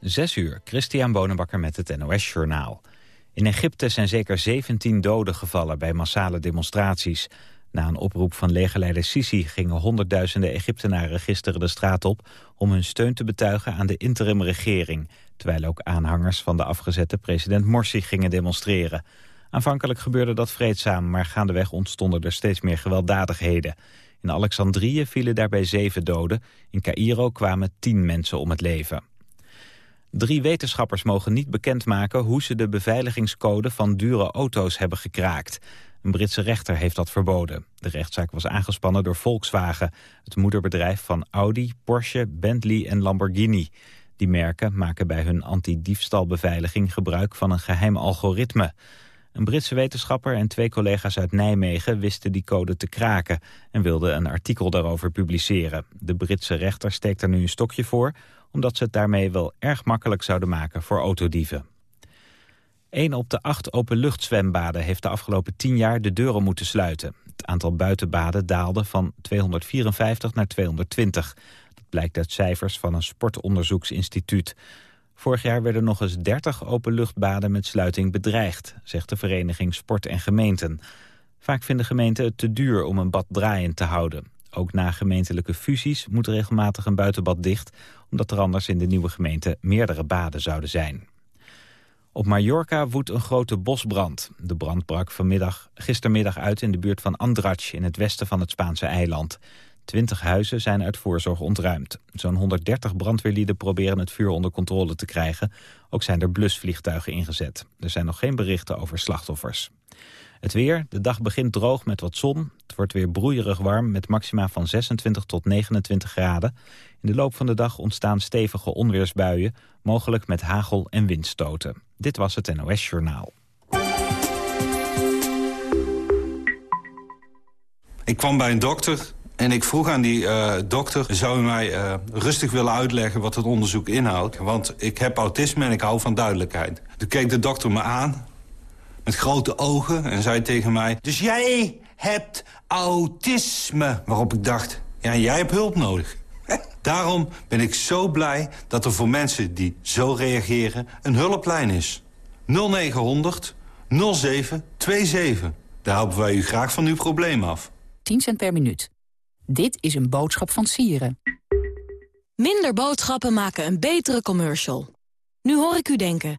Zes uur, Christian Bonenbakker met het NOS Journaal. In Egypte zijn zeker 17 doden gevallen bij massale demonstraties. Na een oproep van legerleider Sisi gingen honderdduizenden Egyptenaren gisteren de straat op... om hun steun te betuigen aan de interimregering... terwijl ook aanhangers van de afgezette president Morsi gingen demonstreren. Aanvankelijk gebeurde dat vreedzaam, maar gaandeweg ontstonden er steeds meer gewelddadigheden. In Alexandrië vielen daarbij zeven doden. In Cairo kwamen tien mensen om het leven. Drie wetenschappers mogen niet bekendmaken hoe ze de beveiligingscode van dure auto's hebben gekraakt. Een Britse rechter heeft dat verboden. De rechtszaak was aangespannen door Volkswagen, het moederbedrijf van Audi, Porsche, Bentley en Lamborghini. Die merken maken bij hun antidiefstalbeveiliging gebruik van een geheim algoritme. Een Britse wetenschapper en twee collega's uit Nijmegen wisten die code te kraken en wilden een artikel daarover publiceren. De Britse rechter steekt er nu een stokje voor, omdat ze het daarmee wel erg makkelijk zouden maken voor autodieven. Een op de acht openluchtzwembaden heeft de afgelopen tien jaar de deuren moeten sluiten. Het aantal buitenbaden daalde van 254 naar 220. Dat blijkt uit cijfers van een sportonderzoeksinstituut. Vorig jaar werden nog eens 30 openluchtbaden met sluiting bedreigd, zegt de vereniging Sport en Gemeenten. Vaak vinden gemeenten het te duur om een bad draaiend te houden. Ook na gemeentelijke fusies moet regelmatig een buitenbad dicht... omdat er anders in de nieuwe gemeente meerdere baden zouden zijn. Op Mallorca woedt een grote bosbrand. De brand brak vanmiddag, gistermiddag uit in de buurt van Andratx... in het westen van het Spaanse eiland. Twintig huizen zijn uit voorzorg ontruimd. Zo'n 130 brandweerlieden proberen het vuur onder controle te krijgen. Ook zijn er blusvliegtuigen ingezet. Er zijn nog geen berichten over slachtoffers. Het weer, de dag begint droog met wat zon. Wordt weer broeierig warm met maxima van 26 tot 29 graden. In de loop van de dag ontstaan stevige onweersbuien, mogelijk met hagel en windstoten. Dit was het NOS Journaal. Ik kwam bij een dokter en ik vroeg aan die uh, dokter... zou u mij uh, rustig willen uitleggen wat het onderzoek inhoudt? Want ik heb autisme en ik hou van duidelijkheid. Toen keek de dokter me aan met grote ogen en zei tegen mij... Dus jij hebt autisme. Waarop ik dacht, ja, jij hebt hulp nodig. Daarom ben ik zo blij dat er voor mensen die zo reageren... een hulplijn is. 0900 0727. Daar helpen wij u graag van uw probleem af. 10 cent per minuut. Dit is een boodschap van Sieren. Minder boodschappen maken een betere commercial. Nu hoor ik u denken...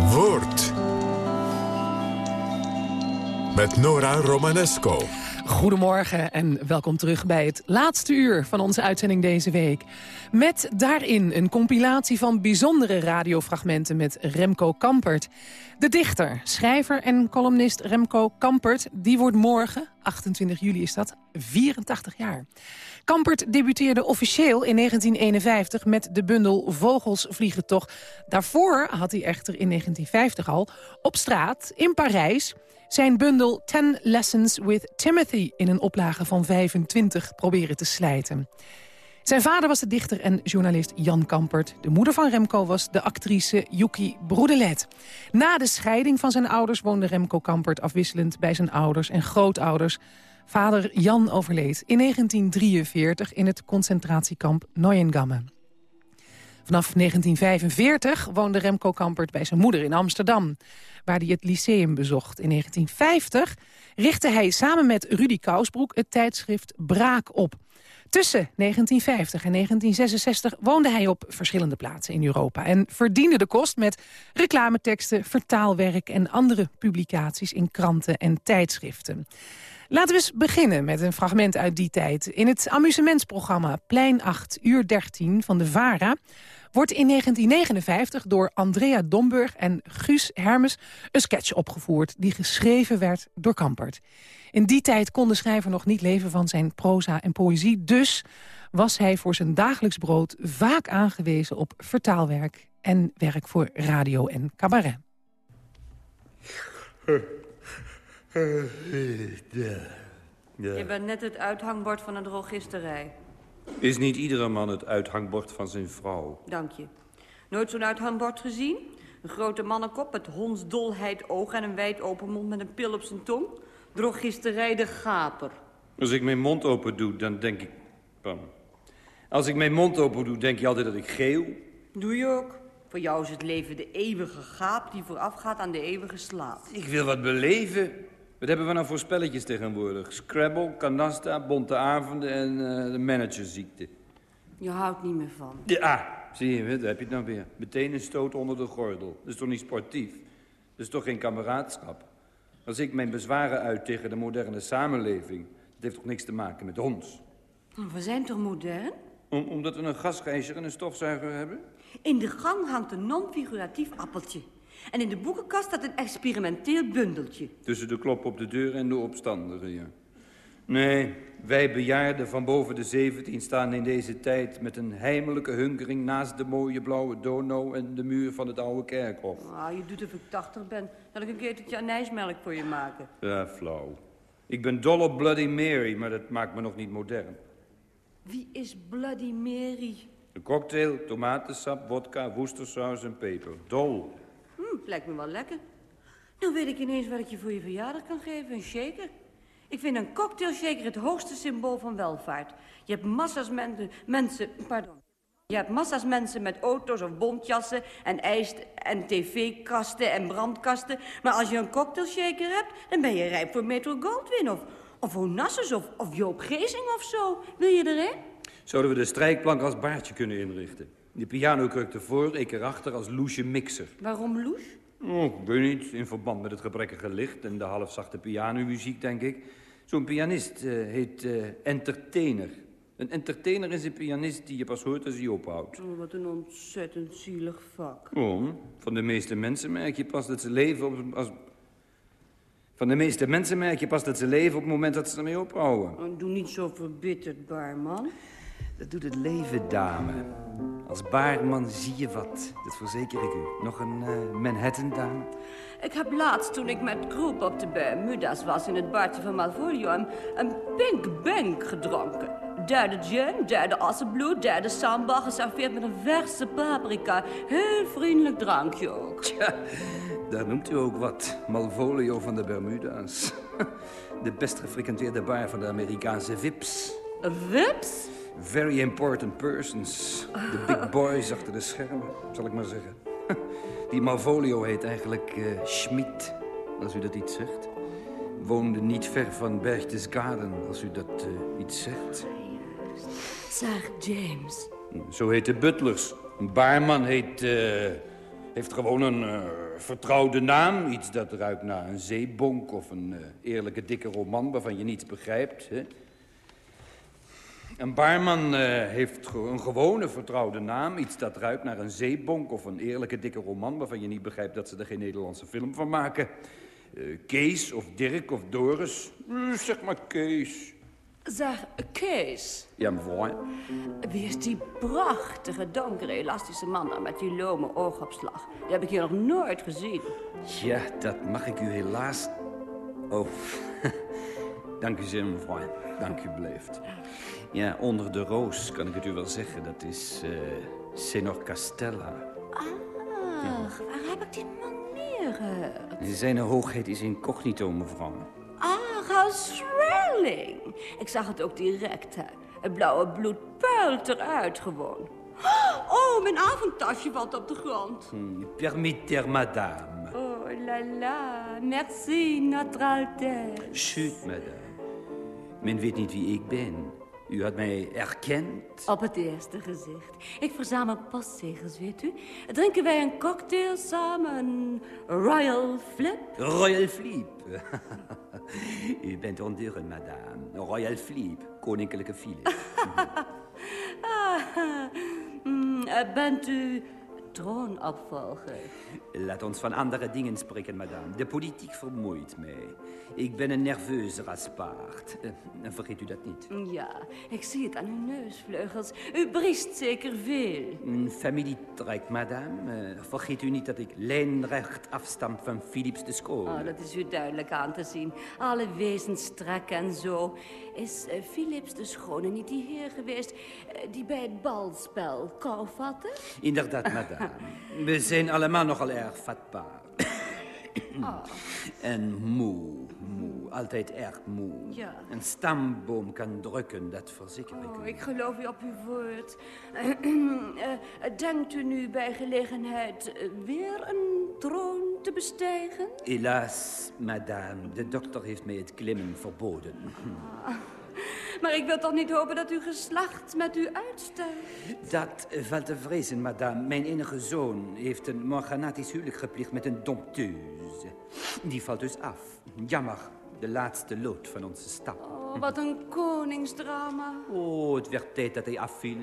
Woord. Met Nora Romanesco. Goedemorgen en welkom terug bij het laatste uur van onze uitzending deze week. Met daarin een compilatie van bijzondere radiofragmenten met Remco Kampert. De dichter, schrijver en columnist Remco Kampert... die wordt morgen, 28 juli is dat, 84 jaar. Kampert debuteerde officieel in 1951 met de bundel Vogels vliegen toch. Daarvoor had hij echter in 1950 al op straat in Parijs... zijn bundel Ten Lessons with Timothy in een oplage van 25 proberen te slijten. Zijn vader was de dichter en journalist Jan Kampert. De moeder van Remco was de actrice Yuki Broedelet. Na de scheiding van zijn ouders woonde Remco Kampert afwisselend bij zijn ouders en grootouders. Vader Jan overleed in 1943 in het concentratiekamp Neuengamme. Vanaf 1945 woonde Remco Kampert bij zijn moeder in Amsterdam, waar hij het lyceum bezocht. In 1950 richtte hij samen met Rudy Kousbroek het tijdschrift Braak op. Tussen 1950 en 1966 woonde hij op verschillende plaatsen in Europa... en verdiende de kost met reclameteksten, vertaalwerk en andere publicaties in kranten en tijdschriften. Laten we eens beginnen met een fragment uit die tijd. In het amusementsprogramma Plein 8, uur 13 van de VARA... wordt in 1959 door Andrea Domburg en Guus Hermes... een sketch opgevoerd die geschreven werd door Kampert. In die tijd kon de schrijver nog niet leven van zijn proza en poëzie... dus was hij voor zijn dagelijks brood vaak aangewezen op vertaalwerk... en werk voor radio en cabaret. Je bent net het uithangbord van een drogisterij. Is niet iedere man het uithangbord van zijn vrouw? Dank je. Nooit zo'n uithangbord gezien? Een grote mannenkop met hondsdolheid oog en een wijd open mond met een pil op zijn tong? Drogisterij de gaper. Als ik mijn mond open doe, dan denk ik... Pardon. Als ik mijn mond open doe, denk je altijd dat ik geel? Doe je ook. Voor jou is het leven de eeuwige gaap die voorafgaat aan de eeuwige slaap. Ik wil wat beleven. Wat hebben we nou voor spelletjes tegenwoordig? Scrabble, canasta, bonte avonden en uh, de managerziekte. Je houdt niet meer van. Ja, zie je, daar heb je het nou weer. Meteen een stoot onder de gordel. Dat is toch niet sportief? Dat is toch geen kameraadschap? Als ik mijn bezwaren uit tegen de moderne samenleving... dat heeft toch niks te maken met ons? We zijn toch modern? Om, omdat we een gasgijzer en een stofzuiger hebben? In de gang hangt een non-figuratief appeltje. En in de boekenkast staat een experimenteel bundeltje. Tussen de klop op de deur en de opstandigen, ja. Nee, wij bejaarden van boven de 17 staan in deze tijd... met een heimelijke hunkering naast de mooie blauwe dono... en de muur van het oude kerkhof. Ah, je doet of ik 80 ben. Dat ik een keertje anijsmelk voor je maken. Ja, flauw. Ik ben dol op Bloody Mary, maar dat maakt me nog niet modern. Wie is Bloody Mary? Een cocktail, tomatensap, vodka, woestersaus en peper. Dol. Hm, lijkt me wel lekker. Nou weet ik ineens wat ik je voor je verjaardag kan geven. Een shaker. Ik vind een cocktailshaker het hoogste symbool van welvaart. Je hebt massa's mensen pardon. Je hebt massa's mensen met auto's of bontjassen en ijs en tv-kasten en brandkasten. Maar als je een cocktailshaker hebt, dan ben je rijp voor Metro Goldwyn of, of Onassis of, of Joop Gezing of zo. Wil je erin? Zouden we de strijkplank als baardje kunnen inrichten? De piano kruk ervoor, ik erachter als loesje mixer. Waarom loes? Oh, ik weet niet, in verband met het gebrekkige licht en de halfzachte pianomuziek, denk ik. Zo'n pianist uh, heet uh, entertainer. Een entertainer is een pianist die je pas hoort als hij ophoudt. Oh, wat een ontzettend zielig vak. Oh, van de meeste mensen merk je pas dat ze leven op, als... Van de meeste mensen merk je pas dat ze leven op het moment dat ze ermee ophouden. Oh, doe niet zo verbitterd, barman. Dat doet het leven, dame. Als baarman zie je wat, dat verzeker ik u. Nog een uh, Manhattan-dame? Ik heb laatst, toen ik met groep op de Bermuda's was... in het bartje van Malvolio, een, een Pink Bank gedronken. Derde gin, derde assenbloed, derde samba... geserveerd met een verse paprika. Heel vriendelijk drankje ook. Tja, daar noemt u ook wat. Malvolio van de Bermuda's. De best gefrequenteerde bar van de Amerikaanse VIPs. Vips? Very important persons. De big boys achter de schermen, zal ik maar zeggen. Die Malvolio heet eigenlijk uh, Schmid, als u dat iets zegt. Woonde niet ver van Berchtesgaden, als u dat uh, iets zegt. Zeg, James. Zo heet de butlers. Een baarman heet, uh, heeft gewoon een vertrouwde naam. Iets dat ruikt naar een zeebonk of een eerlijke dikke roman waarvan je niets begrijpt. Hè? Een baarman uh, heeft een gewone vertrouwde naam. Iets dat ruikt naar een zeebonk of een eerlijke dikke roman... waarvan je niet begrijpt dat ze er geen Nederlandse film van maken. Uh, Kees of Dirk of Doris. Uh, zeg maar Kees. Zeg, Kees. Ja, mevrouw. Wie is die prachtige, donkere, elastische man daar met die lome oogopslag? Die heb ik hier nog nooit gezien. Ja, dat mag ik u helaas... Oh, Dank u zeer, mevrouw. Dank u beleefd. Ja, onder de roos kan ik het u wel zeggen. Dat is uh, Senor Castella. Ach, waar heb ik die man neergehaald? Zijn hoogheid is incognito, mevrouw. Ach, als Swelling. Ik zag het ook direct, hè. Het blauwe bloed puilt eruit gewoon. Oh, mijn avondtasje valt op de grond. Hmm, permettez, madame. Oh, la la. Merci, notre Altesse. Chut, madame. Men weet niet wie ik ben. U had mij erkend. Op het eerste gezicht. Ik verzamel postzegels, weet u. Drinken wij een cocktail samen? Royal Flip? Royal Flip. u bent ondeurend, madame. Royal Flip, koninklijke Philip. ah, mm, bent u troonopvolger? Laat ons van andere dingen spreken, madame. De politiek vermoeit mij. Ik ben een nerveuze raspaard. Uh, vergeet u dat niet. Ja, ik zie het aan uw neusvleugels. U briest zeker veel. Een familietrek, madame. Uh, vergeet u niet dat ik lijnrecht afstam van Philips de School. Oh, dat is u duidelijk aan te zien. Alle wezenstrekken en zo. Is uh, Philips de Schone niet die heer geweest die bij het balspel kou vatte? Inderdaad, madame. We zijn allemaal nogal erg vatbaar. Oh. En moe, moe, altijd erg moe. Ja. Een stamboom kan drukken, dat verzeker ik oh, u. Ik geloof u op uw woord. denkt u nu bij gelegenheid weer een troon te bestijgen? Helaas, madame. De dokter heeft mij het klimmen verboden. Ah. Maar ik wil toch niet hopen dat uw geslacht met u uitstijgt? Dat valt te vrezen, madame. Mijn enige zoon heeft een morganatisch huwelijk gepleegd met een dompteuse. Die valt dus af. Jammer, de laatste lood van onze stap. Oh, wat een koningsdrama. Oh, het werd tijd dat hij afviel.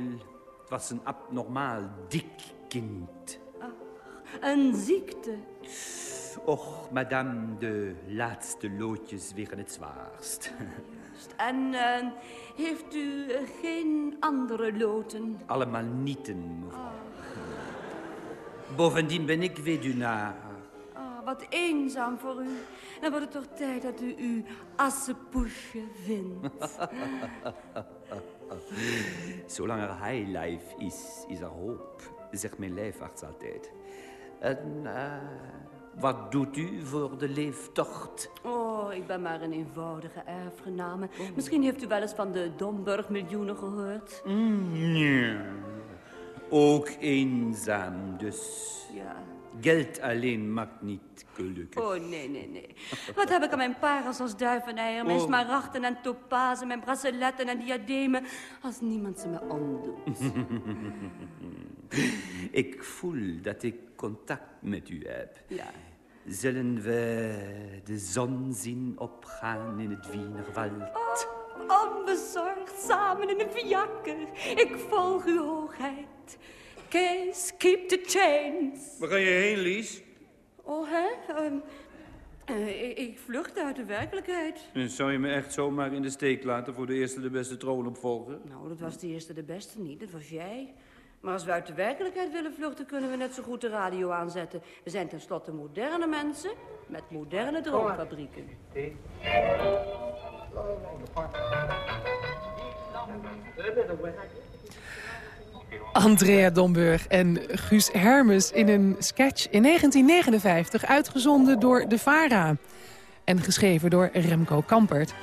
Het was een abnormaal dik kind. Ach, een ziekte. Och, madame, de laatste loodjes wegen het zwaarst. En uh, heeft u uh, geen andere loten? Allemaal nieten, mevrouw. Oh. Bovendien ben ik weduwnaar. Oh, wat eenzaam voor u. Dan wordt het toch tijd dat u uw assenpoesje vindt. Zolang er highlife is, is er hoop, zegt mijn lijfarts altijd. En uh, wat doet u voor de leeftocht? Oh, ik ben maar een eenvoudige erfgename. Oh. Misschien heeft u wel eens van de Domburg-miljoenen gehoord. Mm, nee. Ook eenzaam dus. Ja. Geld alleen maakt niet gelukkig. Oh, nee, nee, nee. Wat heb ik aan mijn parels als duiveneier, mijn oh. smaragden en topazen, mijn braceletten en diademen, als niemand ze me omdoet. ik voel dat ik contact met u heb. Ja. Zullen we de zon zien opgaan in het Wienerwald? Oh, onbezorgd, samen in een fiakker. Ik volg uw hoogheid. Kees, keep the chains. Waar ga je heen, Lies? Oh, hè? Um, uh, ik vlucht uit de werkelijkheid. En zou je me echt zomaar in de steek laten voor de eerste de beste troonopvolger? Nou, dat was de eerste de beste niet. Dat was jij. Maar als we uit de werkelijkheid willen vluchten, kunnen we net zo goed de radio aanzetten. We zijn tenslotte moderne mensen met moderne droomfabrieken. Andrea Domburg en Guus Hermes in een sketch in 1959... uitgezonden door De Vara en geschreven door Remco Kampert.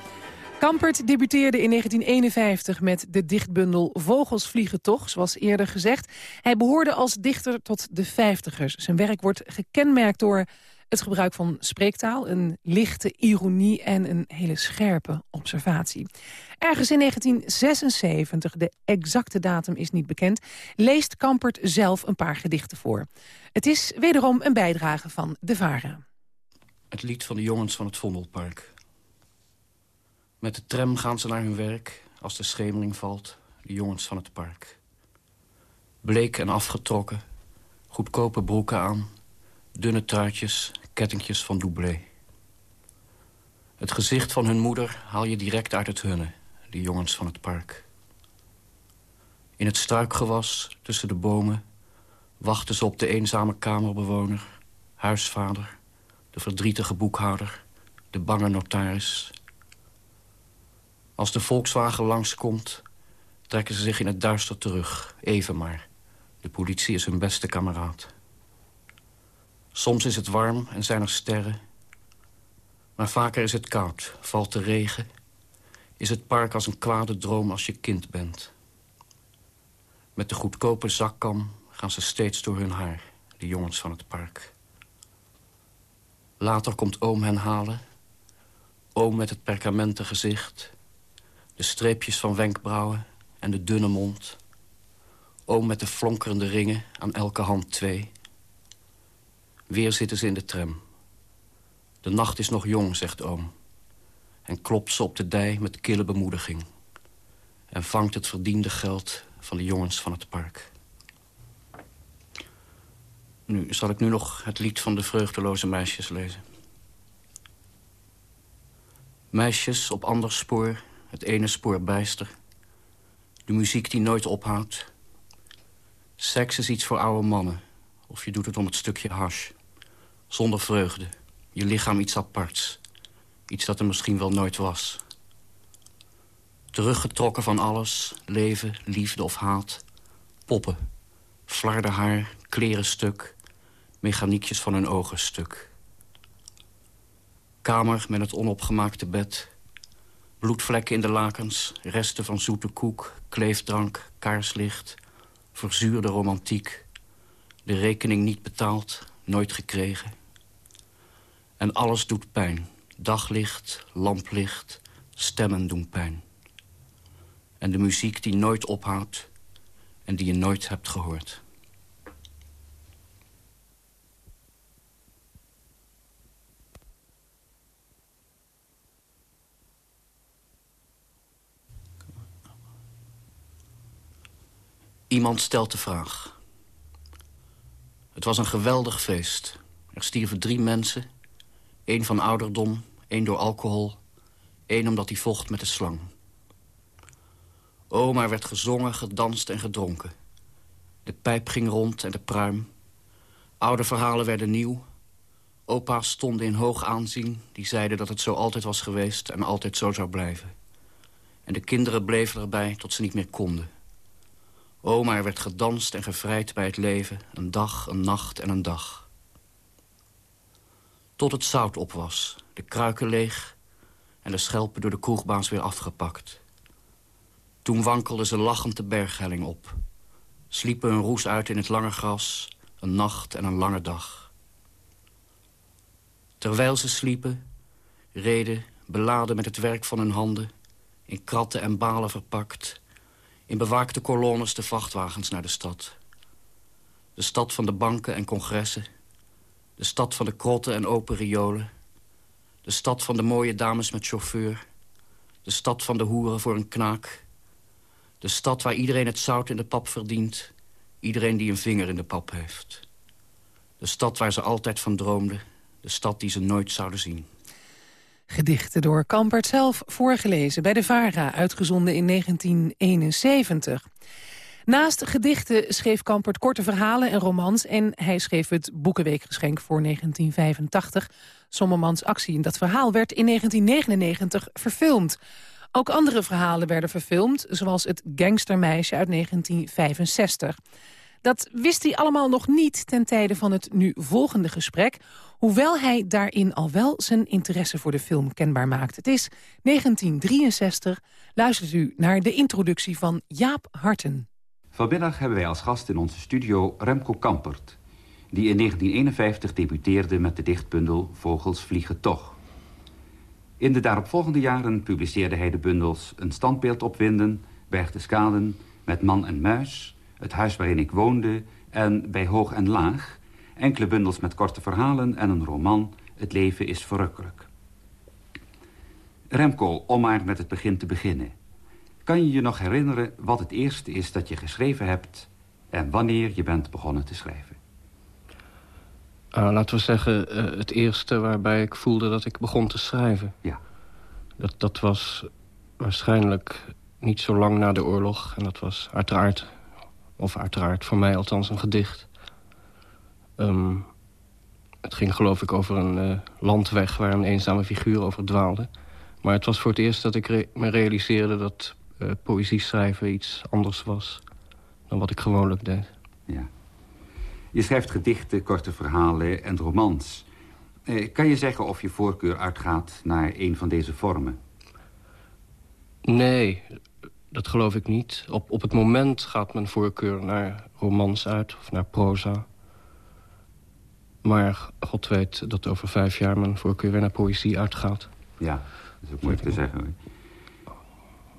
Kampert debuteerde in 1951 met de dichtbundel Vogels vliegen toch, zoals eerder gezegd. Hij behoorde als dichter tot de vijftigers. Zijn werk wordt gekenmerkt door het gebruik van spreektaal, een lichte ironie en een hele scherpe observatie. Ergens in 1976, de exacte datum is niet bekend, leest Kampert zelf een paar gedichten voor. Het is wederom een bijdrage van De Vara. Het lied van de jongens van het Vondelpark. Met de tram gaan ze naar hun werk als de schemering valt, de jongens van het park. Bleek en afgetrokken, goedkope broeken aan, dunne truitjes, kettingjes van doublé. Het gezicht van hun moeder haal je direct uit het hunne, de jongens van het park. In het struikgewas, tussen de bomen, wachten ze op de eenzame kamerbewoner, huisvader, de verdrietige boekhouder, de bange notaris Als de Volkswagen langskomt, trekken ze zich in het duister terug. Even maar. De politie is hun beste kameraad. Soms is het warm en zijn er sterren. Maar vaker is het koud, valt de regen. Is het park als een kwade droom als je kind bent. Met de goedkope zakkam gaan ze steeds door hun haar, de jongens van het park. Later komt oom hen halen. Oom met het perkamenten gezicht. De streepjes van wenkbrauwen en de dunne mond. Oom met de flonkerende ringen, aan elke hand twee. Weer zitten ze in de tram. De nacht is nog jong, zegt oom. En klopt ze op de dij met kille bemoediging. En vangt het verdiende geld van de jongens van het park. Nu zal ik nu nog het lied van de vreugdeloze meisjes lezen. Meisjes op ander spoor, het ene spoor bijster. De muziek die nooit ophoudt. Seks is iets voor oude mannen. Of je doet het om het stukje hash. Zonder vreugde. Je lichaam iets aparts. Iets dat er misschien wel nooit was. Teruggetrokken van alles. Leven, liefde of haat. Poppen. Flarden haar, kleren stuk. Mechaniekjes van hun ogen stuk. Kamer met het onopgemaakte bed. Bloedvlekken in de lakens. Resten van zoete koek. Kleefdrank. Kaarslicht. Verzuurde romantiek. De rekening niet betaald. Nooit gekregen. En alles doet pijn. Daglicht, lamplicht, stemmen doen pijn. En de muziek die nooit ophoudt en die je nooit hebt gehoord. Iemand stelt de vraag. Het was een geweldig feest. Er stierven drie mensen Eén van ouderdom, één door alcohol, één omdat hij vocht met de slang. Oma werd gezongen, gedanst en gedronken. De pijp ging rond en de pruim. Oude verhalen werden nieuw. Opa's stonden in hoog aanzien. Die zeiden dat het zo altijd was geweest en altijd zo zou blijven. En de kinderen bleven erbij tot ze niet meer konden. Oma, er werd gedanst en gevrijd bij het leven. Een dag, een nacht en een dag tot het zout op was. De kruiken leeg en de schelpen door de kroegbaas weer afgepakt. Toen wankelden ze lachend de berghelling op. Sliepen een roes uit in het lange gras, een nacht en een lange dag. Terwijl ze sliepen, reden, beladen met het werk van hun handen... in kratten en balen verpakt... in bewaakte kolonnes de vrachtwagens naar de stad. De stad van de banken en congressen de stad van de krotten en open riolen. De stad van de mooie dames met chauffeur. De stad van de hoeren voor een knaak. De stad waar iedereen het zout in de pap verdient. Iedereen die een vinger in de pap heeft. De stad waar ze altijd van droomden. De stad die ze nooit zouden zien. Gedichten door Kampert zelf voorgelezen bij de VARA, uitgezonden in 1971. Naast gedichten schreef Kampert korte verhalen en romans... en hij schreef het Boekenweekgeschenk voor 1985, Sommermans Actie. dat verhaal werd in 1999 verfilmd. Ook andere verhalen werden verfilmd, zoals het Gangstermeisje uit 1965. Dat wist hij allemaal nog niet ten tijde van het nu volgende gesprek... hoewel hij daarin al wel zijn interesse voor de film kenbaar maakt. Het is 1963. Luistert u naar de introductie van Jaap Harten. Vanmiddag hebben wij als gast in onze studio Remco Kampert... die in 1951 debuteerde met de dichtbundel Vogels vliegen toch. In de daaropvolgende jaren publiceerde hij de bundels Een standbeeld opwinden... Berchtesgaden, Met man en muis, Het huis waarin ik woonde... en Bij hoog en laag, enkele bundels met korte verhalen en een roman... Het leven is verrukkelijk. Remco, om maar met het begin te beginnen... Kan je je nog herinneren wat het eerste is dat je geschreven hebt... en wanneer je bent begonnen te schrijven? Uh, laten we zeggen, uh, het eerste waarbij ik voelde dat ik begon te schrijven. Ja. Dat, dat was waarschijnlijk niet zo lang na de oorlog. En dat was uiteraard, of uiteraard voor mij althans, een gedicht. Um, het ging geloof ik over een uh, landweg waar een eenzame figuur over dwaalde. Maar het was voor het eerst dat ik me realiseerde dat uh, poëzie schrijven iets anders was dan wat ik gewoonlijk deed. Ja. Je schrijft gedichten, korte verhalen en romans. Eh, kan je zeggen of je voorkeur uitgaat naar een van deze vormen? Nee, dat geloof ik niet. Op, op het moment gaat mijn voorkeur naar romans uit of naar proza. Maar God weet dat over vijf jaar mijn voorkeur weer naar poëzie uitgaat. Ja, dat is ook moeilijk te zeggen.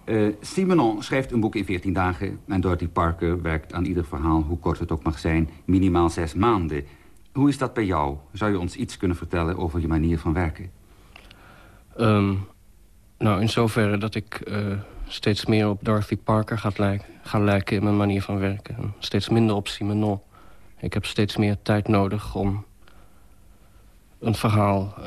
Uh, Simenon schrijft een boek in 14 dagen... en Dorothy Parker werkt aan ieder verhaal, hoe kort het ook mag zijn... minimaal zes maanden. Hoe is dat bij jou? Zou je ons iets kunnen vertellen over je manier van werken? Um, nou, in zoverre dat ik uh, steeds meer op Dorothy Parker gaat lijken, ga lijken in mijn manier van werken. En steeds minder op Simenon. Ik heb steeds meer tijd nodig om een verhaal uh,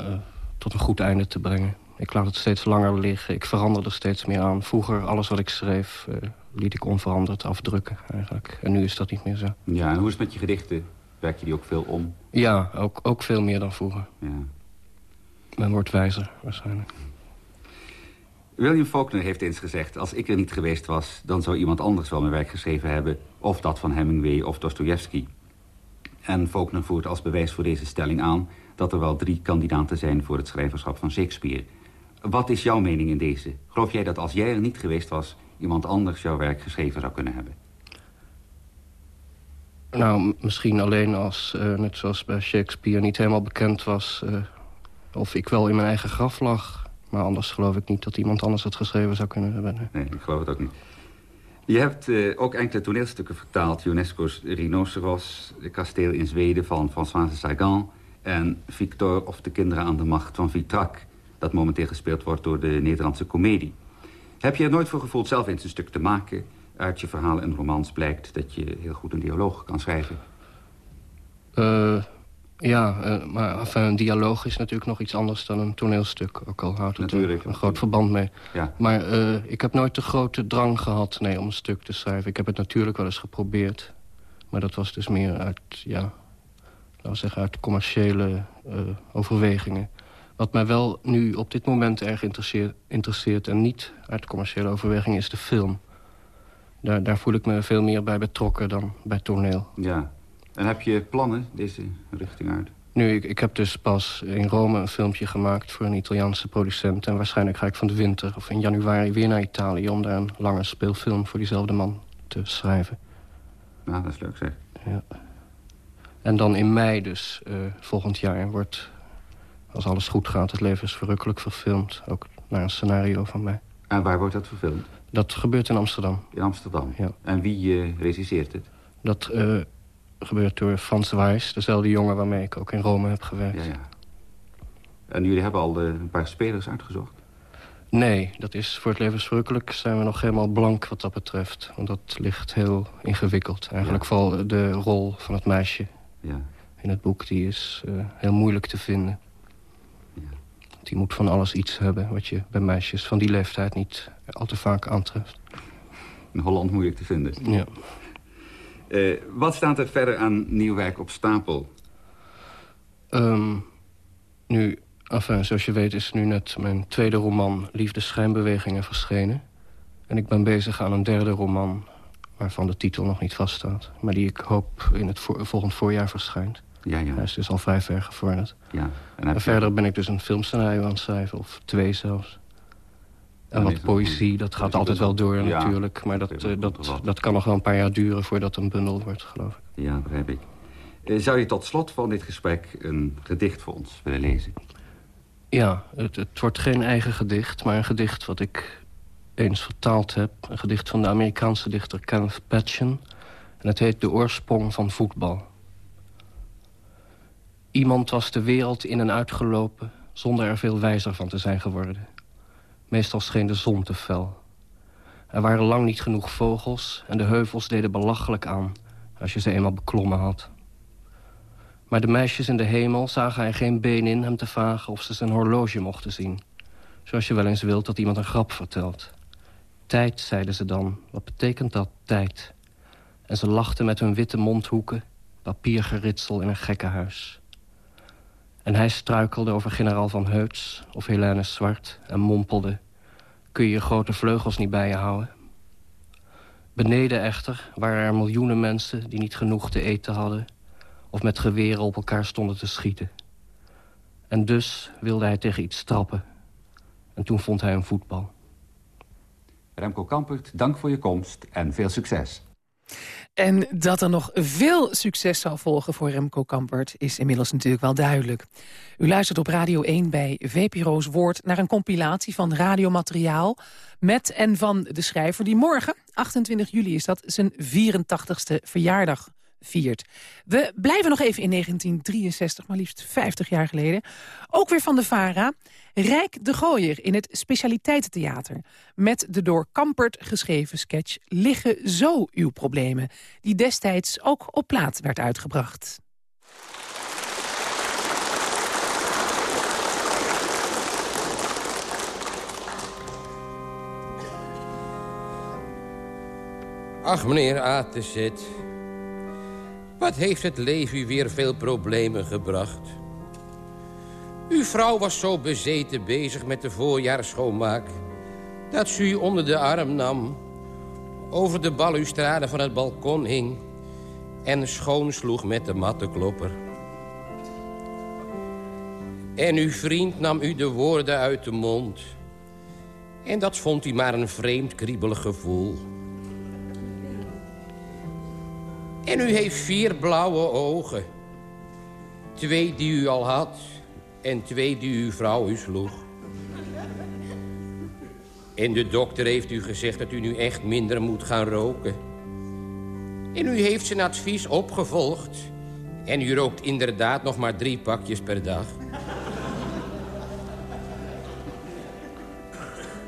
tot een goed einde te brengen. Ik laat het steeds langer liggen. Ik verander er steeds meer aan. Vroeger, alles wat ik schreef, uh, liet ik onveranderd afdrukken eigenlijk. En nu is dat niet meer zo. Ja, en hoe is het met je gedichten? Werk je die ook veel om? Ja, ook, ook veel meer dan vroeger. Ja. Men wordt wijzer, waarschijnlijk. William Faulkner heeft eens gezegd... als ik er niet geweest was, dan zou iemand anders wel mijn werk geschreven hebben. Of dat van Hemingway of Dostoevsky. En Faulkner voert als bewijs voor deze stelling aan... dat er wel drie kandidaten zijn voor het schrijverschap van Shakespeare. Wat is jouw mening in deze? Geloof jij dat als jij er niet geweest was... iemand anders jouw werk geschreven zou kunnen hebben? Nou, misschien alleen als, uh, net zoals bij Shakespeare... niet helemaal bekend was... Uh, of ik wel in mijn eigen graf lag. Maar anders geloof ik niet dat iemand anders het geschreven zou kunnen hebben. Nee, ik geloof het ook niet. Je hebt uh, ook enkele toneelstukken vertaald. UNESCO's Rhinoceros, de kasteel in Zweden van François Sagan... en Victor of de kinderen aan de macht van Vitrak... dat momenteel gespeeld wordt door de Nederlandse komedie. Heb je er nooit voor gevoeld zelf eens een stuk te maken... uit je verhalen en romans blijkt dat je heel goed een dialoog kan schrijven? Uh, ja, uh, maar enfin, een dialoog is natuurlijk nog iets anders dan een toneelstuk. Ook al houdt het natuurlijk. een groot verband mee. Ja. Maar uh, ik heb nooit de grote drang gehad nee, om een stuk te schrijven. Ik heb het natuurlijk wel eens geprobeerd. Maar dat was dus meer uit, ja, laten we zeggen, uit commerciële uh, overwegingen. Wat mij wel nu op dit moment erg interesseert, interesseert... en niet uit commerciële overwegingen, is de film. Daar, daar voel ik me veel meer bij betrokken dan bij toneel. Ja, en heb je plannen deze richting uit? Nu, ik, ik heb dus pas in Rome een filmpje gemaakt voor een Italiaanse producent. En waarschijnlijk ga ik van de winter of in januari weer naar Italië... om daar een lange speelfilm voor diezelfde man te schrijven. Nou, dat is leuk zeg. Ja. En dan in mei dus, uh, volgend jaar, wordt... als alles goed gaat, het leven is verrukkelijk verfilmd. Ook naar een scenario van mij. En waar wordt dat verfilmd? Dat gebeurt in Amsterdam. In Amsterdam? Ja. En wie uh, regisseert het? Dat... Uh, gebeurt door Frans Wijs, dezelfde jongen waarmee ik ook in Rome heb gewerkt. Ja, ja. En jullie hebben al de, een paar spelers uitgezocht? Nee, dat is voor het levensverrukkelijk zijn we nog helemaal blank wat dat betreft. Want dat ligt heel ingewikkeld. Eigenlijk ja. vooral de rol van het meisje ja. in het boek, die is uh, heel moeilijk te vinden. Ja. Die moet van alles iets hebben wat je bij meisjes van die leeftijd niet al te vaak aantreft. In Holland moeilijk te vinden. Ja. Uh, wat staat er verder aan nieuw werk op stapel? Um, nu, enfin, zoals je weet is nu net mijn tweede roman... Liefde Schijnbewegingen verschenen. En ik ben bezig aan een derde roman... waarvan de titel nog niet vaststaat. Maar die ik hoop in het vo volgend voorjaar verschijnt. Ja, ja. Hij is dus al vrij ver gevorderd. Ja. En, en verder je... ben ik dus een filmscenario aan het schrijven. Of twee zelfs. En wat poëzie, dat gaat altijd wel door natuurlijk. Maar dat, dat, dat kan nog wel een paar jaar duren voordat een bundel wordt, geloof ik. Ja, begrijp ik. Uh, zou je tot slot van dit gesprek een gedicht voor ons willen lezen? Ja, het, het wordt geen eigen gedicht, maar een gedicht wat ik eens vertaald heb. Een gedicht van de Amerikaanse dichter Kenneth Patchen. En het heet De oorsprong van voetbal. Iemand was de wereld in en uitgelopen... zonder er veel wijzer van te zijn geworden. Meestal scheen de zon te fel. Er waren lang niet genoeg vogels en de heuvels deden belachelijk aan... als je ze eenmaal beklommen had. Maar de meisjes in de hemel zagen er geen been in hem te vragen... of ze zijn horloge mochten zien. Zoals je wel eens wilt dat iemand een grap vertelt. Tijd, zeiden ze dan. Wat betekent dat, tijd? En ze lachten met hun witte mondhoeken... papiergeritsel in een gekkenhuis. En hij struikelde over generaal Van Heuts of Helene Zwart en mompelde... kun je je grote vleugels niet bij je houden? Beneden echter waren er miljoenen mensen die niet genoeg te eten hadden... of met geweren op elkaar stonden te schieten. En dus wilde hij tegen iets trappen. En toen vond hij een voetbal. Remco Kampert, dank voor je komst en veel succes. En dat er nog veel succes zal volgen voor Remco Kampert... is inmiddels natuurlijk wel duidelijk. U luistert op Radio 1 bij VPRO's Woord... naar een compilatie van radiomateriaal... met en van de schrijver die morgen, 28 juli is dat... zijn 84ste verjaardag viert. We blijven nog even in 1963, maar liefst 50 jaar geleden. Ook weer van de VARA. Rijk de Gooier in het Specialiteitentheater. Met de door Kampert geschreven sketch Liggen zo uw problemen. Die destijds ook op plaat werd uitgebracht. Ach, meneer Atezet. Wat heeft het leven u weer veel problemen gebracht? Uw vrouw was zo bezeten bezig met de voorjaarsschoonmaak... dat ze u onder de arm nam... over de balustrade van het balkon hing... en schoonsloeg met de mattenklopper. En uw vriend nam u de woorden uit de mond... en dat vond u maar een vreemd kriebelig gevoel... En u heeft vier blauwe ogen. Twee die u al had en twee die uw vrouw u sloeg. En de dokter heeft u gezegd dat u nu echt minder moet gaan roken. En u heeft zijn advies opgevolgd. En u rookt inderdaad nog maar drie pakjes per dag.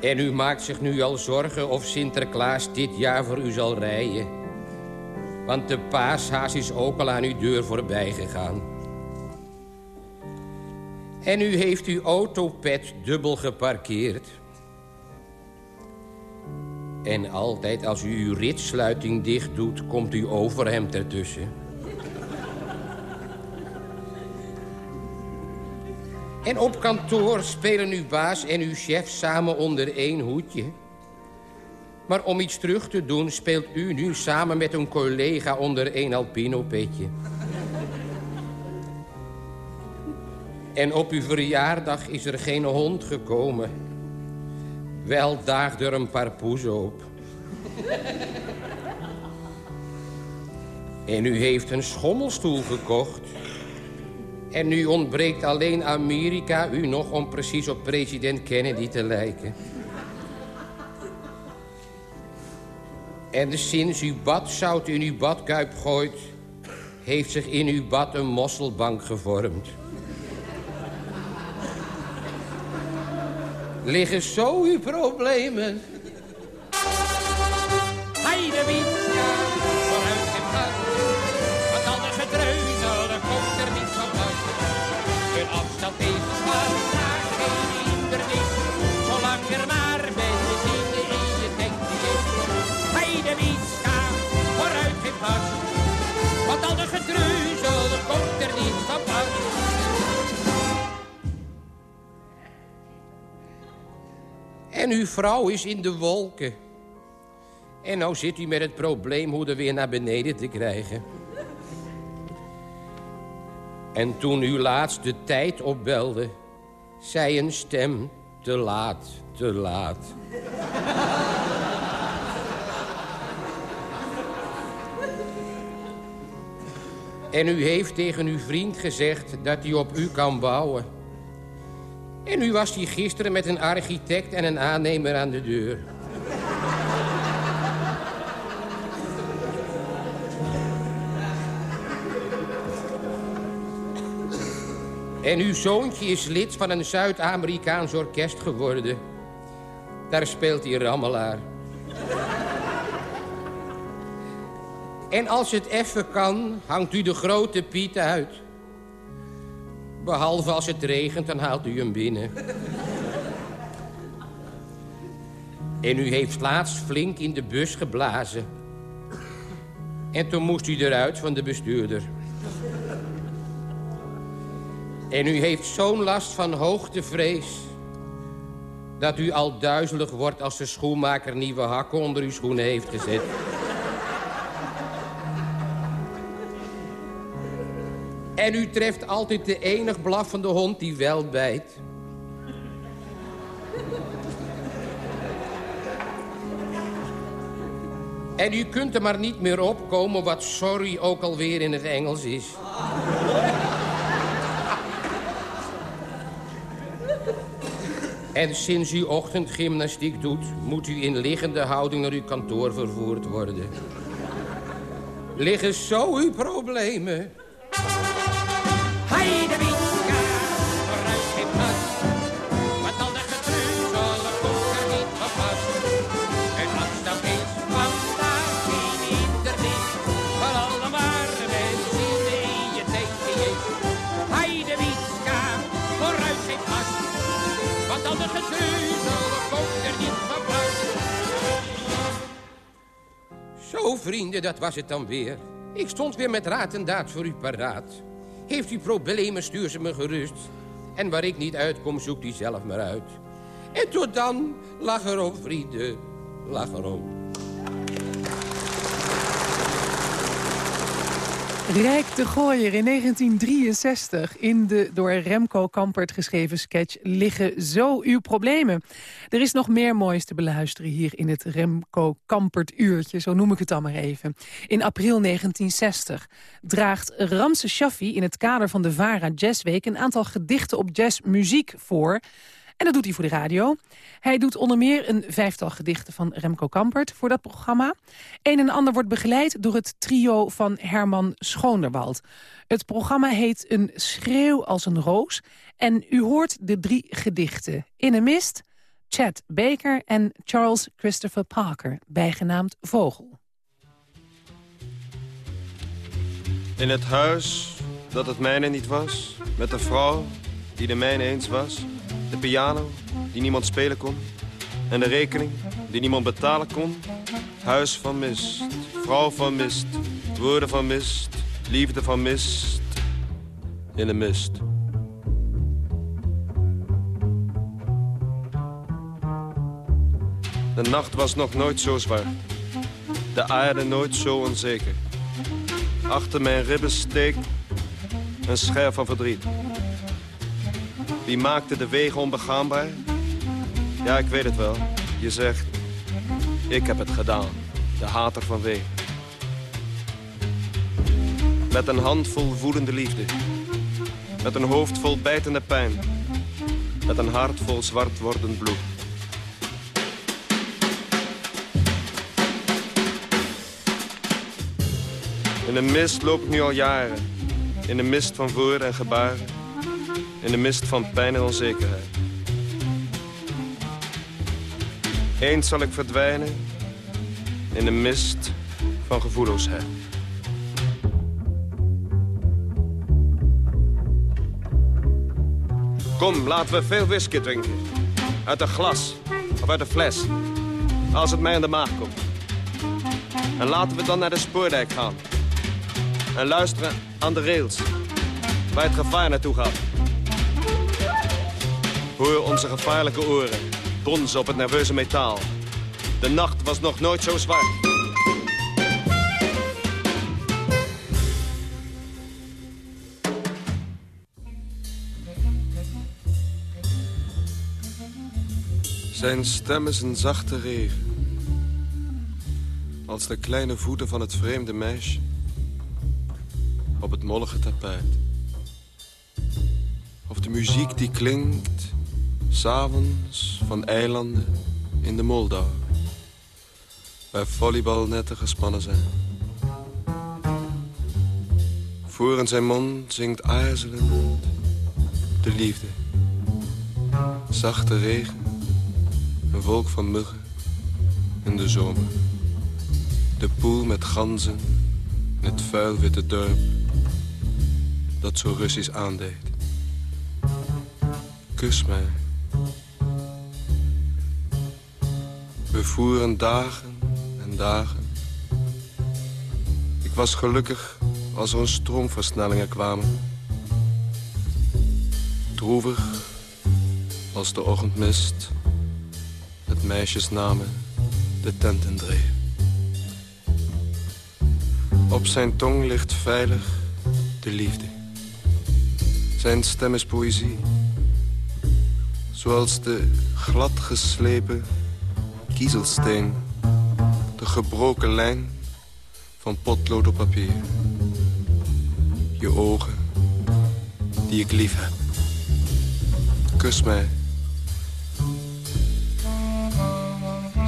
En u maakt zich nu al zorgen of Sinterklaas dit jaar voor u zal rijden. Want de paashaas is ook al aan uw deur voorbij gegaan. En u heeft uw autopet dubbel geparkeerd. En altijd als u uw ritsluiting dicht doet, komt u over hem ertussen. En op kantoor spelen uw baas en uw chef samen onder één hoedje. Maar om iets terug te doen speelt u nu samen met een collega onder een alpino-petje. En op uw verjaardag is er geen hond gekomen. Wel daagde er een paar op. En u heeft een schommelstoel gekocht. En nu ontbreekt alleen Amerika u nog om precies op president Kennedy te lijken. En sinds uw badzout in uw badkuip gooit... heeft zich in uw bad een mosselbank gevormd. Liggen zo uw problemen? Heide uw vrouw is in de wolken. En nou zit u met het probleem hoe er weer naar beneden te krijgen. En toen u laatst de tijd opbelde, zei een stem, te laat, te laat. En u heeft tegen uw vriend gezegd dat hij op u kan bouwen. En nu was hij gisteren met een architect en een aannemer aan de deur. En uw zoontje is lid van een Zuid-Amerikaans orkest geworden. Daar speelt hij rammelaar. En als het even kan, hangt u de grote Piet uit. Behalve als het regent, dan haalt u hem binnen. en u heeft laatst flink in de bus geblazen. En toen moest u eruit van de bestuurder. En u heeft zo'n last van hoogtevrees... dat u al duizelig wordt als de schoenmaker nieuwe hakken onder uw schoenen heeft gezet. En u treft altijd de enig blaffende hond die wel bijt. En u kunt er maar niet meer opkomen wat sorry ook alweer in het Engels is. En sinds u ochtendgymnastiek doet... moet u in liggende houding naar uw kantoor vervoerd worden. Liggen zo uw problemen? Er. Zo, vrienden, dat was het dan weer. Ik stond weer met raad en daad voor u paraat. Heeft u problemen, stuur ze me gerust. En waar ik niet uitkom, zoekt u zelf maar uit. En tot dan, lach erom, vrienden, lach erom. Rijk de Gooier in 1963 in de door Remco Kampert geschreven sketch Liggen zo uw problemen. Er is nog meer moois te beluisteren hier in het Remco Kampert uurtje, zo noem ik het dan maar even. In april 1960 draagt Ramse Shaffi in het kader van de VARA Jazzweek een aantal gedichten op jazzmuziek voor... En dat doet hij voor de radio. Hij doet onder meer een vijftal gedichten van Remco Kampert voor dat programma. Een en ander wordt begeleid door het trio van Herman Schoonderwald. Het programma heet Een schreeuw als een roos. En u hoort de drie gedichten. In een mist, Chad Baker en Charles Christopher Parker, bijgenaamd Vogel. In het huis dat het mijne niet was, met de vrouw die de mijne eens was, de piano die niemand spelen kon en de rekening die niemand betalen kon. Huis van mist, vrouw van mist, woorden van mist, liefde van mist, in de mist. De nacht was nog nooit zo zwaar, de aarde nooit zo onzeker. Achter mijn ribben steekt een scherf van verdriet. Wie maakte de wegen onbegaanbaar? Ja, ik weet het wel. Je zegt, ik heb het gedaan. De hater van wegen. Met een handvol voelende liefde. Met een hoofd vol bijtende pijn. Met een hart vol zwart wordend bloed. In de mist loop ik nu al jaren. In de mist van woorden en gebaren. In de mist van pijn en onzekerheid. Eens zal ik verdwijnen in de mist van gevoelloosheid. Kom, laten we veel whisky drinken. Uit een glas of uit een fles. Als het mij aan de maag komt. En laten we dan naar de spoordijk gaan. En luisteren aan de rails. Waar het gevaar naartoe gaat. Hoor onze gevaarlijke oren. Bonzen op het nerveuze metaal. De nacht was nog nooit zo zwart. Zijn stem is een zachte regen. Als de kleine voeten van het vreemde meisje op het mollige tapijt. Of de muziek die klinkt, s'avonds van eilanden in de Moldau. Waar volleybalnetten gespannen zijn. Voor in zijn mond zingt aarzelend de liefde. Zachte regen, een wolk van muggen in de zomer. De poel met ganzen in het vuil witte dorp dat zo Russisch aandeed. Kus mij. Voeren dagen en dagen. Ik was gelukkig als er een stroomversnellingen kwamen. Droevig als de ochtendmist het meisjesnamen de tent indreef. Op zijn tong ligt veilig de liefde. Zijn stem is poëzie. Zoals de gladgeslepen kiezelsteen. De gebroken lijn van potlood op papier. Je ogen, die ik lief heb. Kus mij.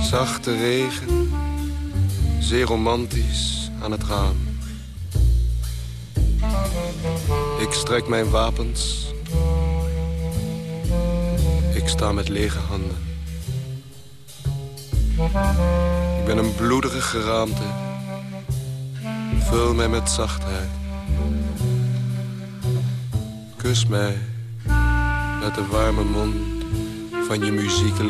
Zachte regen, zeer romantisch aan het raam. Ik strek mijn wapens. Ik sta met lege handen. Ik ben een bloedige geraamte. Vul mij met zachtheid. Kus mij met de warme mond van je muzieke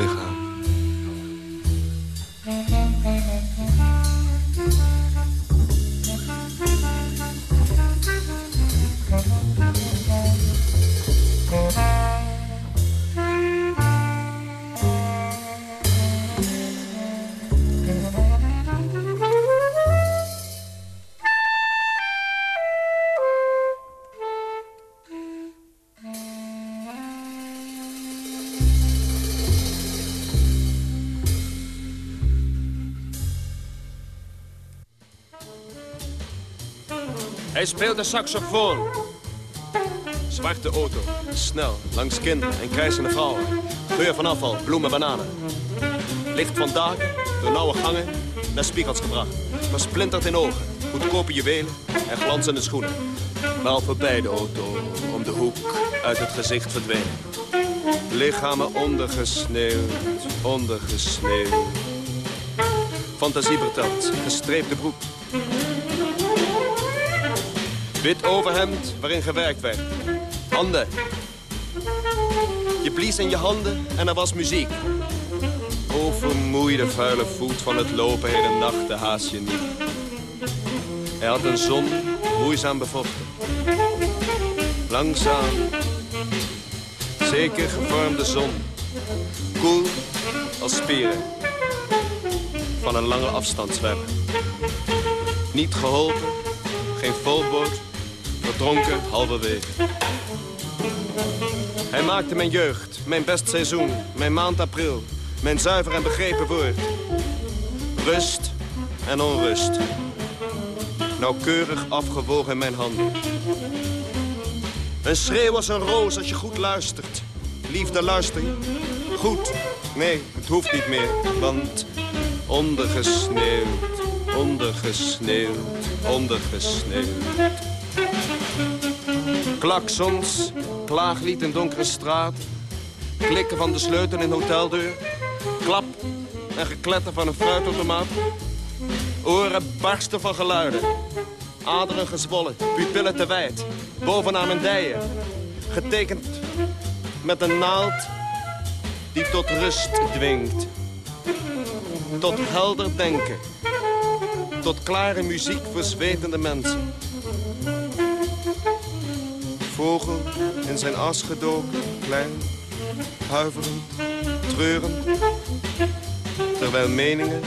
Speelt de saxofoon. Zwarte auto, snel, langs kinderen en krijzende vrouwen. Geur van afval, bloemen, bananen. Licht van daken, door nauwe gangen, naar spiegels gebracht. Versplinterd in ogen, goedkope juwelen en glanzende schoenen. Wel voorbij de auto, om de hoek, uit het gezicht verdwenen. Lichamen ondergesneeuwd, ondergesneeuwd. Fantasie verteld, gestreepte broek, Wit overhemd waarin gewerkt werd. Handen. Je blies in je handen en er was muziek. Overmoeide vuile voet van het lopen hele nachten haast je niet. Hij had een zon moeizaam bevochten. Langzaam. Zeker gevormde zon. Koel als spieren. Van een lange afstand zwemmen. Niet geholpen, geen volboot, verdronken halverwege. Hij maakte mijn jeugd, mijn best seizoen, mijn maand april, mijn zuiver en begrepen woord. Rust en onrust. Nauwkeurig afgewogen in mijn handen. Een schreeuw als een roos als je goed luistert. Liefde, luister je? Goed. Nee, het hoeft niet meer, want ondergesneeuwd, ondergesneeuwd, ondergesneeuwd. Klaksons, klaaglied in donkere straat. Klikken van de sleutel in hoteldeur. Klap en gekletter van een fruitautomaat. Oren barsten van geluiden. Aderen gezwollen, pupillen te wijd. Bovenaan mijn dijen. Getekend met een naald die tot rust dwingt. Tot helder denken. Tot klare muziek voor zwetende mensen vogel in zijn as gedoken, klein, huiverend, treurend. Terwijl meningen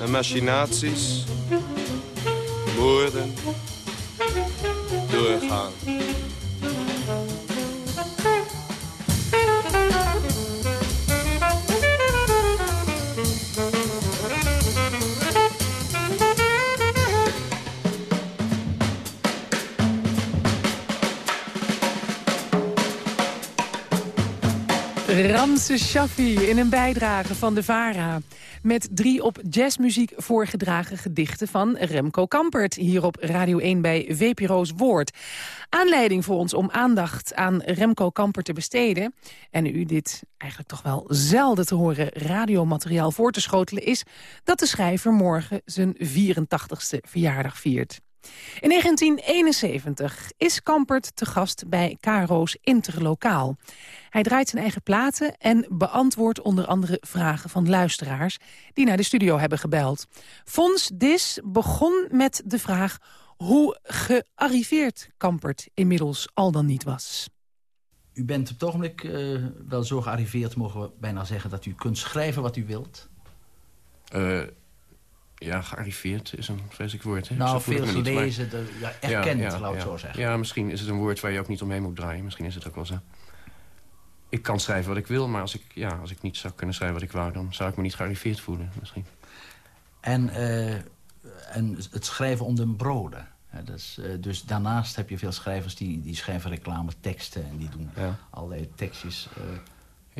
en machinaties, woorden, doorgaan. Ramse Shaffi in een bijdrage van de VARA. Met drie op jazzmuziek voorgedragen gedichten van Remco Kampert. Hier op Radio 1 bij VPRO's Woord. Aanleiding voor ons om aandacht aan Remco Kampert te besteden... en u dit eigenlijk toch wel zelden te horen radiomateriaal voor te schotelen... is dat de schrijver morgen zijn 84ste verjaardag viert. In 1971 is Kampert te gast bij Caro's Interlokaal. Hij draait zijn eigen platen en beantwoordt onder andere vragen van luisteraars... die naar de studio hebben gebeld. Fons Dis begon met de vraag hoe gearriveerd Kampert inmiddels al dan niet was. u bent op het ogenblik eh, wel zo gearriveerd, mogen we bijna zeggen... dat u kunt schrijven wat u wilt? Eh, ja, gearriveerd is een vreselijk woord. Hè? Nou, veel maar- gelezen, de- ja, erkend, laat ik zo zeggen. Ja, misschien is het een woord waar je ook niet omheen moet draaien. Misschien is het ook wel zo. Ik kan schrijven wat ik wil, maar als ik, ja, als ik niet zou kunnen schrijven wat ik wou... dan zou ik me niet gearriveerd voelen, misschien. En, eh, en het schrijven om de broden. Is, eh, dus daarnaast heb je veel schrijvers die, die schrijven reclameteksten... en die doen allerlei tekstjes. eh.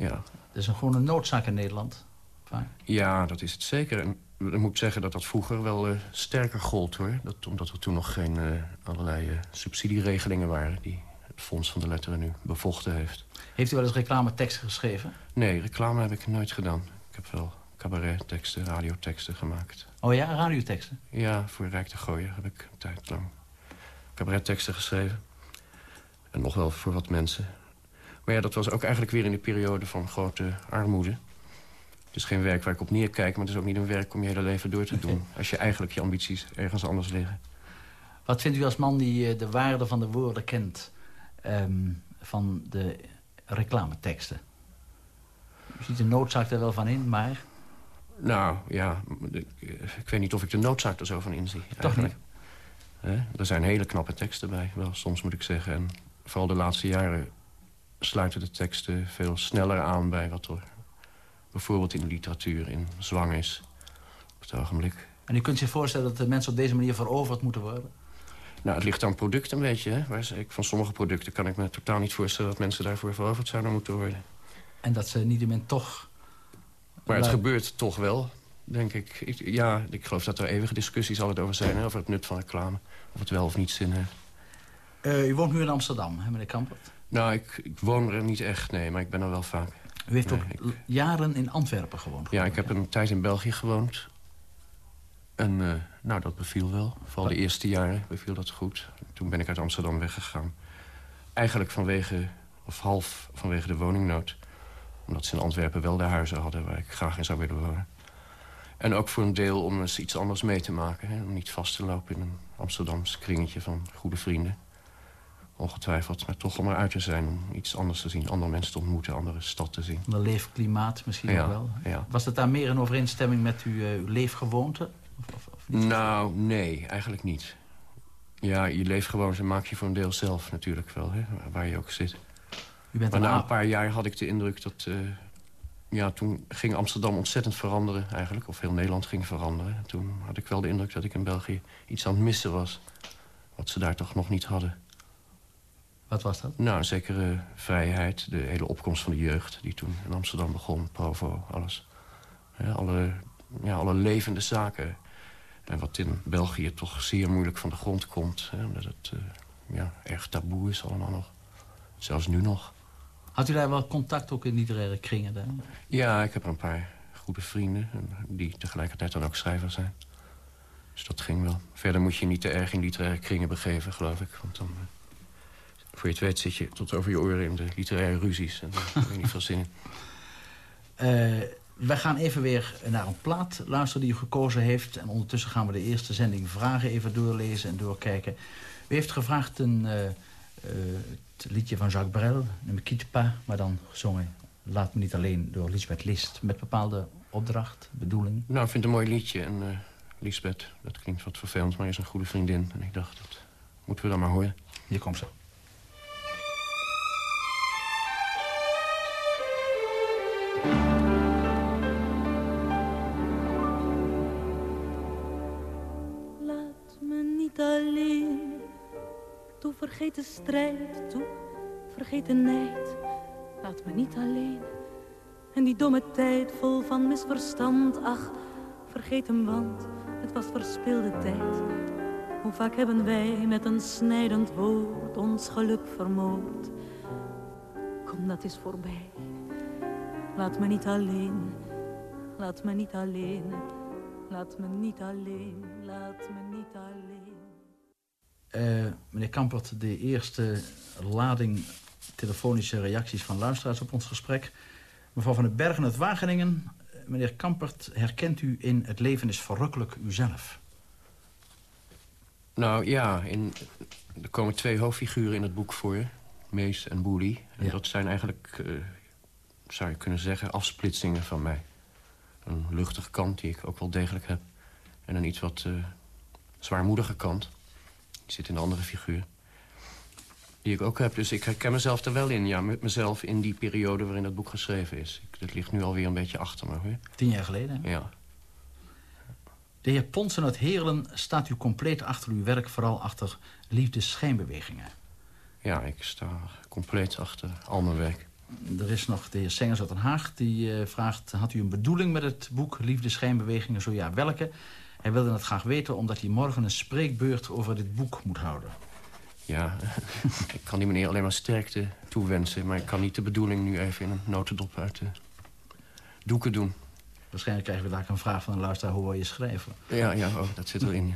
Ja. Dat is een, gewoon een noodzaak in Nederland. Vaak. Ja, dat is het zeker. En ik moet zeggen dat dat vroeger wel eh, sterker gold, hoor. Dat, omdat er toen nog geen eh, allerlei eh, subsidieregelingen waren... die het Fonds van de Letteren nu bevochten heeft. Heeft u wel eens reclameteksten geschreven? Nee, reclame heb ik nooit gedaan. Ik heb wel cabaretteksten, radioteksten gemaakt. Oh ja, radioteksten? Ja, voor Rijk de Gooier heb ik een tijd lang cabaretteksten geschreven. En nog wel voor wat mensen. Maar ja, dat was ook eigenlijk weer in de periode van grote armoede. Het is geen werk waar ik op neerkijk, maar het is ook niet een werk om je hele leven door te doen. Als je eigenlijk je ambities ergens anders liggen. Wat vindt u als man die eh, de waarde van de woorden kent... ehm, van de reclameteksten? U ziet de noodzaak er wel van in, maar... Nou, ja, ik, ik weet niet of ik de noodzaak er zo van inzie. eigenlijk. Hè? Er zijn hele knappe teksten bij, wel, soms moet ik zeggen. En vooral de laatste jaren sluiten de teksten veel sneller aan bij wat er bijvoorbeeld in de literatuur in zwang is op het ogenblik. En u kunt zich voorstellen dat de mensen op deze manier veroverd moeten worden? Nou, het ligt aan het product een beetje. Hè? Waar ze- ik- Van sommige producten kan ik me totaal niet voorstellen... dat mensen daarvoor veroverd zouden moeten worden. En dat ze niet meer toch... Maar het Lui- gebeurt toch wel, denk ik. ik. Ja, ik geloof dat er eeuwige discussies altijd over zijn... Hè? over het nut van reclame. Of het wel of niet zin heeft. Eh, u woont nu in Amsterdam, hè, meneer Kampert? Nou, ik, ik woon er niet echt, nee, maar ik ben er wel vaak. U heeft Nee, ook jaren in Antwerpen gewoond. Ja, ik heb een tijd in België gewoond. En eh, nou, dat beviel wel. Vooral de eerste jaren beviel dat goed. Toen ben ik uit Amsterdam weggegaan. Eigenlijk vanwege, of half vanwege de woningnood. Omdat ze in Antwerpen wel de huizen hadden waar ik graag in zou willen wonen. En ook voor een deel om eens iets anders mee te maken. Hè? Om niet vast te lopen in een Amsterdams kringetje van goede vrienden. Ongetwijfeld, maar toch om eruit te zijn. Om iets anders te zien, andere mensen te ontmoeten, andere stad te zien. Een leefklimaat misschien Ja, ook wel. ja. Was het daar meer in overeenstemming met uw, eh, uw leefgewoonte? Of, of, of niet? Nou, nee, eigenlijk niet. Ja, je leefgewoonte maak je voor een deel zelf natuurlijk wel, hè, waar je ook zit. U bent maar een na een paar jaar had ik de indruk dat... eh, ja, toen ging Amsterdam ontzettend veranderen eigenlijk. Of heel Nederland ging veranderen. Toen had ik wel de indruk dat ik in België iets aan het missen was. Wat ze daar toch nog niet hadden. Wat was dat? Nou, een zekere vrijheid. De hele opkomst van de jeugd die toen in Amsterdam begon. Provo, alles. Ja, alle, ja, alle levende zaken. En wat in België toch zeer moeilijk van de grond komt. Hè, omdat het eh, ja, erg taboe is allemaal nog. Zelfs nu nog. Had u daar wel contact ook in literaire kringen? Daar? Ja, ik heb een paar goede vrienden. en Die tegelijkertijd dan ook schrijver zijn. Dus dat ging wel. Verder moet je niet te erg in literaire kringen begeven, geloof ik. Want dan, eh, voor je het weet, zit je tot over je oren in de literaire ruzies. En daar heb je niet veel zin in. Eh, we gaan even weer naar een plaat luisteren die u gekozen heeft. En ondertussen gaan we de eerste zending vragen even doorlezen en doorkijken. U heeft gevraagd een, eh, eh, het liedje van Jacques Brel, Ne me quitte pas, maar dan gezongen Laat me niet alleen door Lisbeth List. Met bepaalde opdracht, bedoeling. Nou, ik vind het een mooi liedje. En eh Lisbeth, dat klinkt wat vervelend, maar is een goede vriendin. En ik dacht, dat moeten we dan maar horen. Hier komt ze. Vergeet de strijd, toe vergeet de nijd. Laat me niet alleen. En die domme tijd vol van misverstand. Ach, vergeet hem, want het was verspilde tijd. Hoe vaak hebben wij met een snijdend woord ons geluk vermoord. Kom, dat is voorbij. Laat me niet alleen. Laat me niet alleen. Laat me niet alleen. Laat me niet alleen. Eh, meneer Kampert, de eerste lading telefonische reacties van luisteraars op ons gesprek. Mevrouw van den Bergen uit Wageningen. Eh, Meneer Kampert, herkent u in Het leven is verrukkelijk uzelf? Nou ja, in, er komen twee hoofdfiguren in het boek voor. Mees en Boelie. En Ja. dat zijn eigenlijk, eh, zou je kunnen zeggen, afsplitsingen van mij. Een luchtige kant die ik ook wel degelijk heb. En een iets wat zwaarmoedige kant. Zit in een andere figuur. Die ik ook heb. Dus ik herken mezelf er wel in. Ja, met mezelf in die periode waarin dat boek geschreven is. Ik, dat ligt nu alweer een beetje achter me. Hoor. Tien jaar geleden, hè? Ja. De heer Ponsen uit Heerlen staat u compleet achter uw werk... vooral achter liefdes-schijnbewegingen. ja, ik sta compleet achter al mijn werk. Er is nog de heer Sengers uit Den Haag. Die eh, vraagt, had u een bedoeling met het boek Liefdes-schijnbewegingen? Zo ja, welke? Hij wilde het graag weten omdat hij morgen een spreekbeurt over dit boek moet houden. Ja, ik kan die meneer alleen maar sterkte toewensen... maar ik kan niet de bedoeling nu even in een notendop uit de doeken doen. Waarschijnlijk krijgen we daar een vraag van een luisteraar... hoe wil je schrijven? Ja, ja oh, dat zit erin.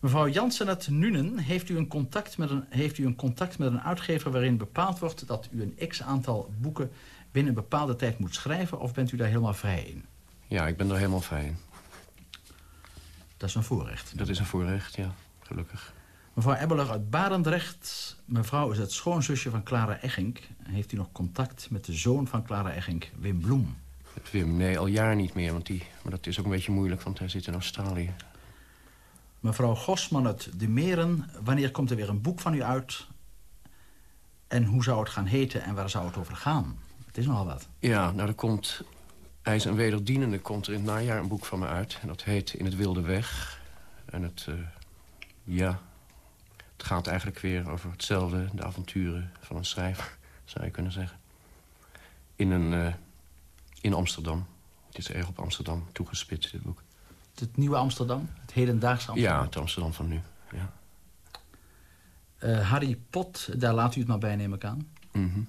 Mevrouw Jansen uit Nuenen, heeft u, een contact met een, heeft u een contact met een uitgever... waarin bepaald wordt dat u een x-aantal boeken... binnen een bepaalde tijd moet schrijven... of bent u daar helemaal vrij in? Ja, ik ben er helemaal vrij in. Dat is een voorrecht. Dat is een voorrecht, ja. Gelukkig. Mevrouw Ebbeler uit Barendrecht. Mevrouw is het schoonzusje van Clara Eggink. Heeft u nog contact met de zoon van Clara Eggink, Wim Bloem? Met Wim, nee, al jaar niet meer. Want die, maar dat is ook een beetje moeilijk, want hij zit in Australië. Mevrouw Gosman uit De Meren. Wanneer komt er weer een boek van u uit? En hoe zou het gaan heten en waar zou het over gaan? Het is nogal wat. Ja, nou, er komt... IJs en Wederdienende komt er in het najaar een boek van me uit. En dat heet In het Wilde Weg. En het, eh, ja... Het gaat eigenlijk weer over hetzelfde, de avonturen van een schrijver, zou je kunnen zeggen. In, een, eh, in Amsterdam. Het is erg op Amsterdam toegespitst, dit boek. Het nieuwe Amsterdam? Het hedendaagse Amsterdam? Ja, het Amsterdam van nu, ja. Eh, Harry Pot, daar laat u het maar bij, neem ik aan. Mhm.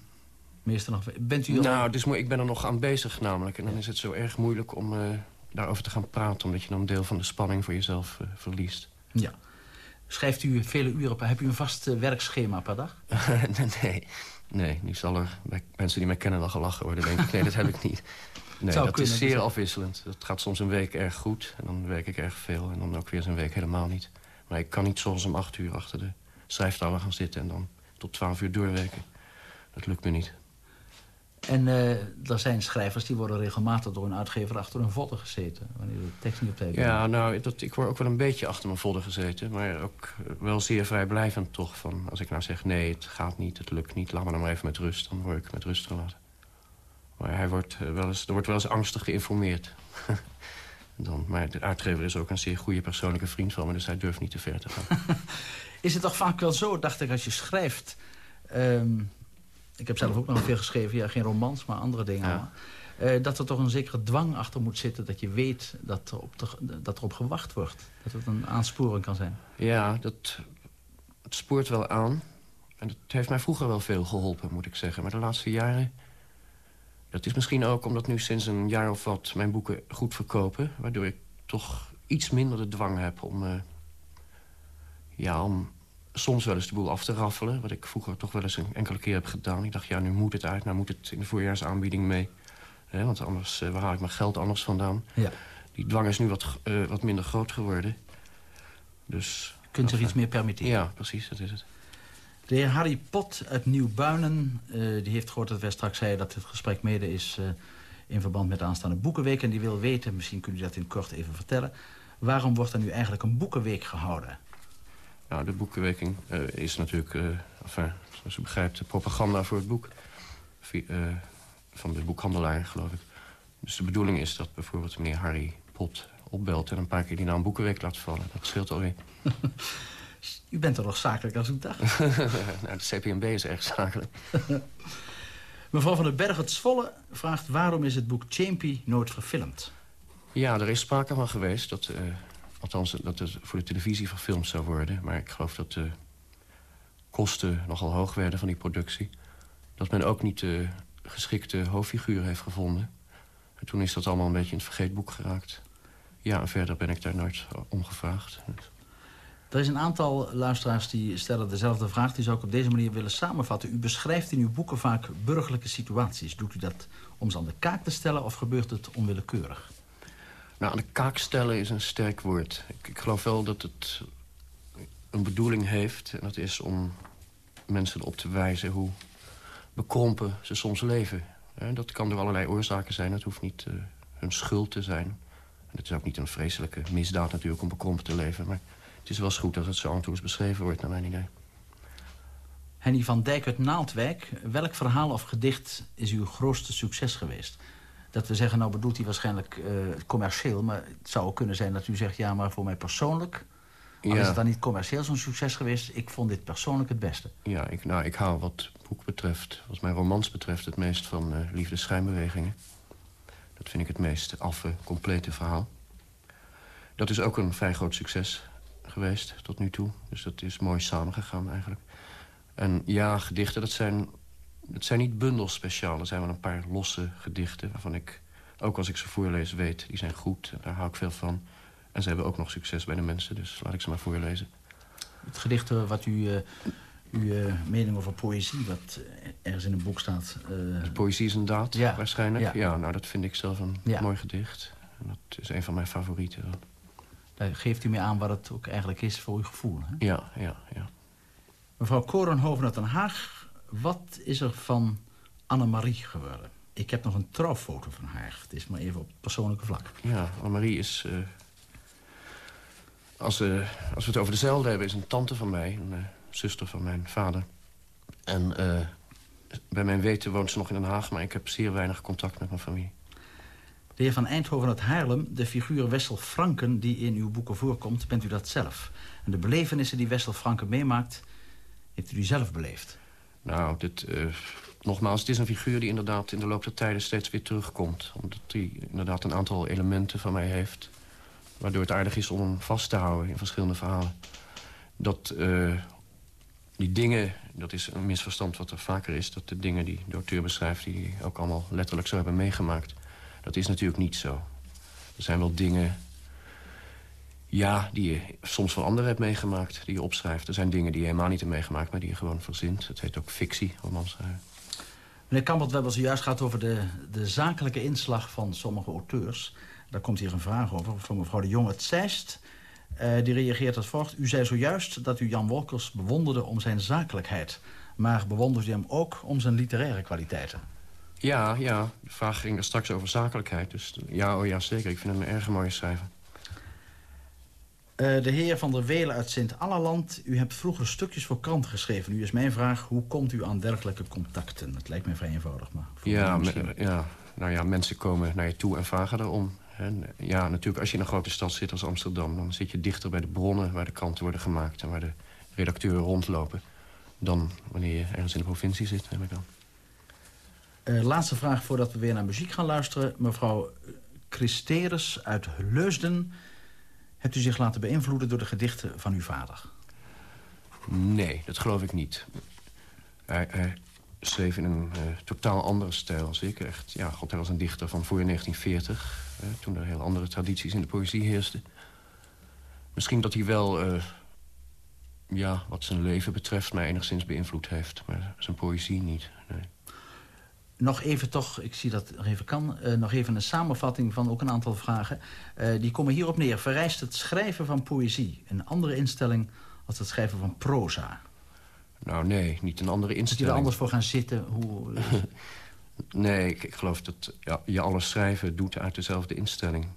Meester nog... Bent u al- Nou, dus ik ben er nog aan bezig namelijk. En dan is het zo erg moeilijk om eh, daarover te gaan praten... omdat je dan een deel van de spanning voor jezelf eh, verliest. Ja. Schrijft u vele uren per... Heb u een vast eh, werkschema per dag? nee, nee, nu zal er bij mensen die mij kennen wel gelachen worden, denk ik. Nee, dat heb ik niet. Nee, dat kunnen, is zeer dus- afwisselend. Dat gaat soms een week erg goed en dan werk ik erg veel... en dan ook weer eens een week helemaal niet. Maar ik kan niet soms om acht uur achter de schrijftouwen gaan zitten... en dan tot twaalf uur doorwerken. Dat lukt me niet. En eh, er zijn schrijvers die worden regelmatig door een uitgever achter hun vodden gezeten. Wanneer de tekst niet op tijd Ja, nou, dat, ik word ook wel een beetje achter mijn vodden gezeten. Maar ook wel zeer vrijblijvend toch. Van, als ik nou zeg, nee, het gaat niet, het lukt niet... laat me dan maar even met rust. Dan word ik met rust gelaten. Maar hij wordt, eh, wel eens, er wordt wel eens angstig geïnformeerd. dan, maar de uitgever is ook een zeer goede persoonlijke vriend van me... dus hij durft niet te ver te gaan. Is het toch vaak wel zo, dacht ik, als je schrijft... ehm, ik heb zelf ook nog veel geschreven, ja, geen romans, maar andere dingen. Eh, dat er toch een zekere dwang achter moet zitten... dat je weet dat, er op de, dat erop gewacht wordt. Dat het een aansporing kan zijn. Ja, dat het spoort wel aan. En het heeft mij vroeger wel veel geholpen, moet ik zeggen. Maar de laatste jaren... Dat is misschien ook omdat nu sinds een jaar of wat mijn boeken goed verkopen... waardoor ik toch iets minder de dwang heb om... eh, ja, om soms wel eens de boel af te raffelen. Wat ik vroeger toch wel eens een enkele keer heb gedaan. Ik dacht, ja, nu moet het uit. Nou moet het in de voorjaarsaanbieding mee. Hè, want anders, eh, waar haal ik mijn geld anders vandaan? Ja. Die dwang is nu wat, eh, wat minder groot geworden. Dus... Kunt zich iets meer permitteren. Ja, precies, dat is het. De heer Harry Pot uit Nieuw-Buinen, eh, die heeft gehoord dat wij straks zeiden... dat het gesprek mede is eh, in verband met de aanstaande Boekenweek. En die wil weten, misschien kunt u dat in kort even vertellen... waarom wordt er nu eigenlijk een Boekenweek gehouden? Nou, de boekenweking eh, is natuurlijk, eh enfin, zoals u begrijpt, de propaganda voor het boek. Eh, van de boekhandelaar, geloof ik. Dus de bedoeling is dat bijvoorbeeld meneer Harry Pot opbelt... en een paar keer die naam Boekenweek laat vallen. Dat scheelt alweer. U bent er nog zakelijk als ik dacht. nou, de CPMB is erg zakelijk. Mevrouw van den Berg uit Zwolle vraagt... waarom is het boek Champy nooit verfilmd? Ja, er is sprake van geweest dat... eh, althans, dat het voor de televisie verfilmd zou worden. Maar ik geloof dat de kosten nogal hoog werden van die productie. Dat men ook niet de geschikte hoofdfiguur heeft gevonden. En toen is dat allemaal een beetje in het vergeetboek geraakt. Ja, en verder ben ik daar nooit om gevraagd. Er is een aantal luisteraars die stellen dezelfde vraag. Die zou ik op deze manier willen samenvatten. U beschrijft in uw boeken vaak burgerlijke situaties. Doet u dat om ze aan de kaak te stellen of gebeurt het onwillekeurig? Nou, aan de kaak stellen is een sterk woord. Ik, geloof wel dat het een bedoeling heeft. En dat is om mensen erop te wijzen... hoe bekrompen ze soms leven. dat kan door allerlei oorzaken zijn. Het hoeft niet uh, hun schuld te zijn. En het is ook niet een vreselijke misdaad natuurlijk om bekrompen te leven. Maar het is wel eens goed dat het zo entours beschreven wordt, naar mijn idee. Henny van Dijk uit Naaldwijk. Welk verhaal of gedicht is uw grootste succes geweest? Dat we zeggen, nou bedoelt hij waarschijnlijk uh, commercieel... maar het zou ook kunnen zijn dat u zegt... ja, maar voor mij persoonlijk... Al is het dan niet commercieel zo'n succes geweest... ik vond dit persoonlijk het beste. Ja, ik, nou, ik hou wat boek betreft, wat mijn romans betreft... het meest van uh, Liefde Schijnbewegingen. Dat vind ik het meest affe, complete verhaal. Dat is ook een vrij groot succes geweest tot nu toe. Dus dat is mooi samengegaan eigenlijk. En ja, gedichten, dat zijn, dat zijn niet bundels speciaal. Er zijn wel een paar losse gedichten waarvan ik, ook als ik ze voorlees, weet... die zijn goed, daar hou ik veel van. En ze hebben ook nog succes bij de mensen, dus laat ik ze maar voorlezen. Het gedicht eh, wat u... Uh, uw uh, mening over poëzie, wat ergens in een boek staat. Uh... poëzie is een daad, ja. waarschijnlijk. Ja. ja. nou, dat vind ik zelf een ja. mooi gedicht. En dat is een van mijn favorieten. Daar geeft u mee aan wat het ook eigenlijk is voor uw gevoel. Hè? Ja, ja, ja. Mevrouw Korenhoven uit Den Haag, wat is er van Annemarie geworden? Ik heb nog een trouwfoto van haar. Het is maar even op persoonlijke vlak. Ja, Annemarie is... Uh, als, uh, als we het over dezelfde hebben, is een tante van mij. Een uh, zuster van mijn vader. En bij mijn weten woont ze nog in Den Haag... maar ik heb zeer weinig contact met mijn familie. De heer van Eindhoven uit Haarlem, de figuur Wessel Franken... die in uw boeken voorkomt, bent u dat zelf. En de belevenissen die Wessel Franken meemaakt heeft u zelf beleefd? Nou, dit, uh, nogmaals, het is een figuur die inderdaad in de loop der tijden steeds weer terugkomt. Omdat hij inderdaad een aantal elementen van mij heeft... waardoor het aardig is om hem vast te houden in verschillende verhalen. Dat uh, die dingen, dat is een misverstand wat er vaker is... dat de dingen die de auteur beschrijft, die ook allemaal letterlijk zo hebben meegemaakt... dat is natuurlijk niet zo. Er zijn wel dingen ja, die je soms van anderen hebt meegemaakt, die je opschrijft. Er zijn dingen die je helemaal niet hebt meegemaakt, maar die je gewoon verzint. Het heet ook fictie, romans. Meneer Kampert, we hebben zojuist gehad over de, de zakelijke inslag van sommige auteurs. Daar komt hier een vraag over van mevrouw de Jong het Zeist. Uh, die reageert als volgt. U zei zojuist dat u Jan Wolkers bewonderde om zijn zakelijkheid. Maar bewonderde u hem ook om zijn literaire kwaliteiten? Ja, ja. De vraag ging er straks over zakelijkheid. Dus ja, oh ja, zeker. Ik vind hem een erg mooie schrijver. Uh, de heer Van der Welen uit Sint-Allerland. U hebt vroeger stukjes voor kranten geschreven. Nu is mijn vraag, hoe komt u aan dergelijke contacten? Het lijkt mij vrij eenvoudig, maar... Ja, ja, nou ja, mensen komen naar je toe en vragen erom. En ja, natuurlijk, als je in een grote stad zit als Amsterdam... dan zit je dichter bij de bronnen waar de kranten worden gemaakt... en waar de redacteuren rondlopen... dan wanneer je ergens in de provincie zit, heb ik dan. Uh, laatste vraag voordat we weer naar muziek gaan luisteren. Mevrouw Christeres uit Leusden... Hebt u zich laten beïnvloeden door de gedichten van uw vader? Nee, dat geloof ik niet. Hij, schreef in een uh, totaal andere stijl als ik. Echt, ja, God, hij was een dichter van voor 1940. Uh, toen er heel andere tradities in de poëzie heersten. Misschien dat hij wel, uh, ja, wat zijn leven betreft... mij enigszins beïnvloed heeft. Maar zijn poëzie niet. Nog even toch, ik zie dat nog even kan... Uh, nog even een samenvatting van ook een aantal vragen. Uh, die komen hierop neer. Vereist het schrijven van poëzie een andere instelling... als het schrijven van proza? Nou, nee, niet een andere instelling. Moet je er anders voor gaan zitten? Hoe... nee, ik, ik, geloof dat ja, je alles schrijven doet uit dezelfde instelling.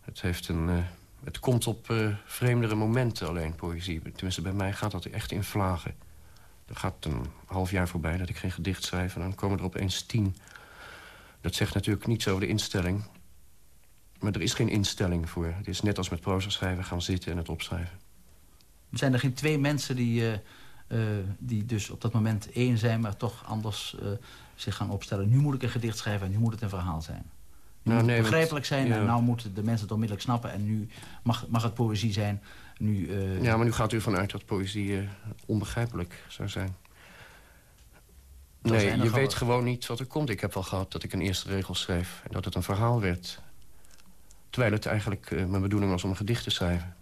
Het, heeft een, uh, het komt op vreemdere momenten alleen, poëzie. Tenminste, bij mij gaat dat echt in vlagen. Er gaat een half jaar voorbij dat ik geen gedicht schrijf... en dan komen er opeens tien. Dat zegt natuurlijk niets over de instelling. Maar er is geen instelling voor. Het is net als met proza schrijven gaan zitten en het opschrijven. Zijn er geen twee mensen die, uh, uh, die dus op dat moment één zijn... maar toch anders uh, zich gaan opstellen? Nu moet ik een gedicht schrijven en nu moet het een verhaal zijn. Nu nou, moet het begrijpelijk zijn ja. en nou moeten de mensen het onmiddellijk snappen... en nu mag, mag het poëzie zijn nu, uh... Ja, maar nu gaat u ervan uit dat poëzie uh, onbegrijpelijk zou zijn. nee, je weet gewoon niet wat er komt. Ik heb wel gehad dat ik een eerste regel schreef... en dat het een verhaal werd. Terwijl het eigenlijk uh, mijn bedoeling was om een gedicht te schrijven.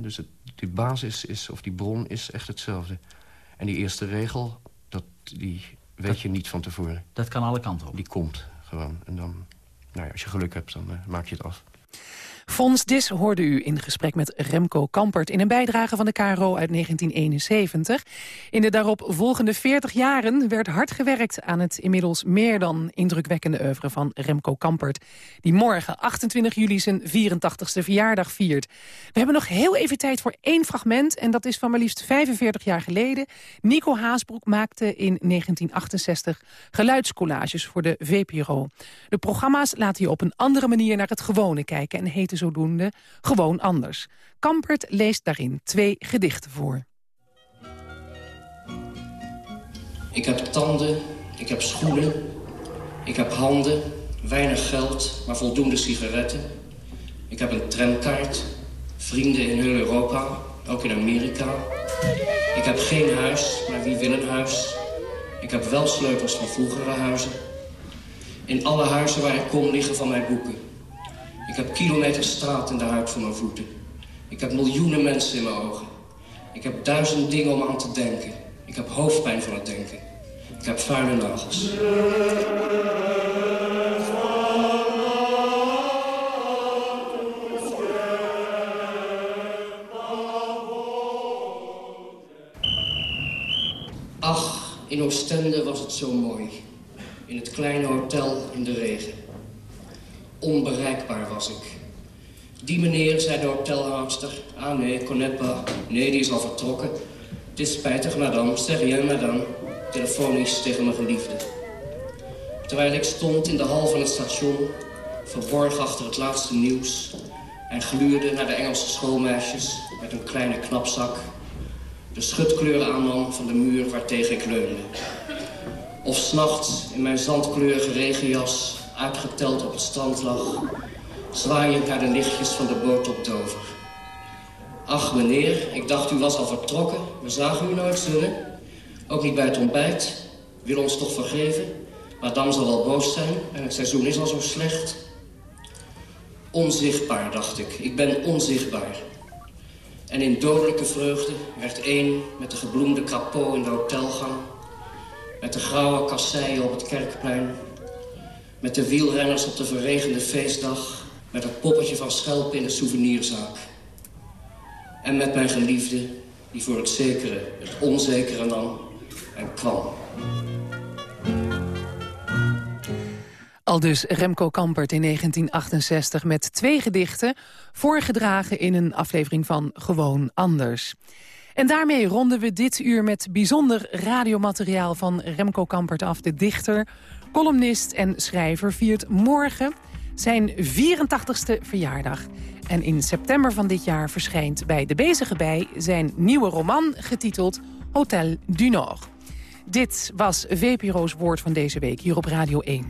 dus het, die basis is, of die bron is echt hetzelfde. En die eerste regel, dat, die weet dat, je niet van tevoren. Dat kan alle kanten op. Die komt gewoon. En dan, nou ja, als je geluk hebt, dan maak je het af. Fons Dis hoorde u in gesprek met Remco Kampert... in een bijdrage van de KRO uit 1971. In de daarop volgende 40 jaren werd hard gewerkt... aan het inmiddels meer dan indrukwekkende oeuvre van Remco Kampert... die morgen, 28 juli, zijn 84ste verjaardag viert. We hebben nog heel even tijd voor één fragment... en dat is van maar liefst 45 jaar geleden. Nico Haasbroek maakte in 1968 geluidscollages voor de VPRO. De programma's laten je op een andere manier naar het gewone kijken... en heten zodoende Gewoon Anders. Kampert leest daarin twee gedichten voor. Ik heb tanden, ik heb schoenen, ik heb handen, weinig geld, maar voldoende sigaretten. Ik heb een tramkaart, vrienden in heel Europa, ook in Amerika. Ik heb geen huis, maar wie wil een huis? Ik heb wel sleutels van vroegere huizen. In alle huizen waar ik kom liggen van mijn boeken. Ik heb kilometers straat in de huid voor mijn voeten. Ik heb miljoenen mensen in mijn ogen. Ik heb duizend dingen om aan te denken. Ik heb hoofdpijn van het denken. Ik heb vuile nagels. Ach, in Oostende was het zo mooi. In het kleine hotel in de regen. Onbereikbaar was ik. Die meneer, zei de hotelhoudster. Ah nee, Conetba. Nee, die is al vertrokken. Het is spijtig, madame. Zeg rien, madame. Telefonisch tegen mijn geliefde. Terwijl ik stond in de hal van het station... verborgen achter het laatste nieuws... en gluurde naar de Engelse schoolmeisjes... met een kleine knapzak... de schutkleuren aannam van de muur waartegen ik leunde. Of s'nachts in mijn zandkleurige regenjas... uitgeteld op het strand lag... zwaaiend naar de lichtjes van de boot op Dover. Ach, meneer, ik dacht u was al vertrokken. We zagen u nooit zullen. Ook niet bij het ontbijt. Wil ons toch vergeven? Madame zal wel boos zijn en het seizoen is al zo slecht. Onzichtbaar, dacht ik. Ik ben onzichtbaar. En in dodelijke vreugde werd één met de gebloemde crapaud in de hotelgang... met de grauwe kasseien op het kerkplein... met de wielrenners op de verregende feestdag... met het poppetje van Schelpen in de souvenirzaak. En met mijn geliefde, die voor het zekere het onzekere nam en kwam. Al dus Remco Kampert in 1968 met twee gedichten... voorgedragen in een aflevering van Gewoon Anders. En daarmee ronden we dit uur met bijzonder radiomateriaal van Remco Kampert af. De dichter, columnist en schrijver viert morgen zijn 84ste verjaardag. En in september van dit jaar verschijnt bij De Bezige Bij... zijn nieuwe roman getiteld Hotel du Nord. Dit was VPRO's woord van deze week hier op Radio 1.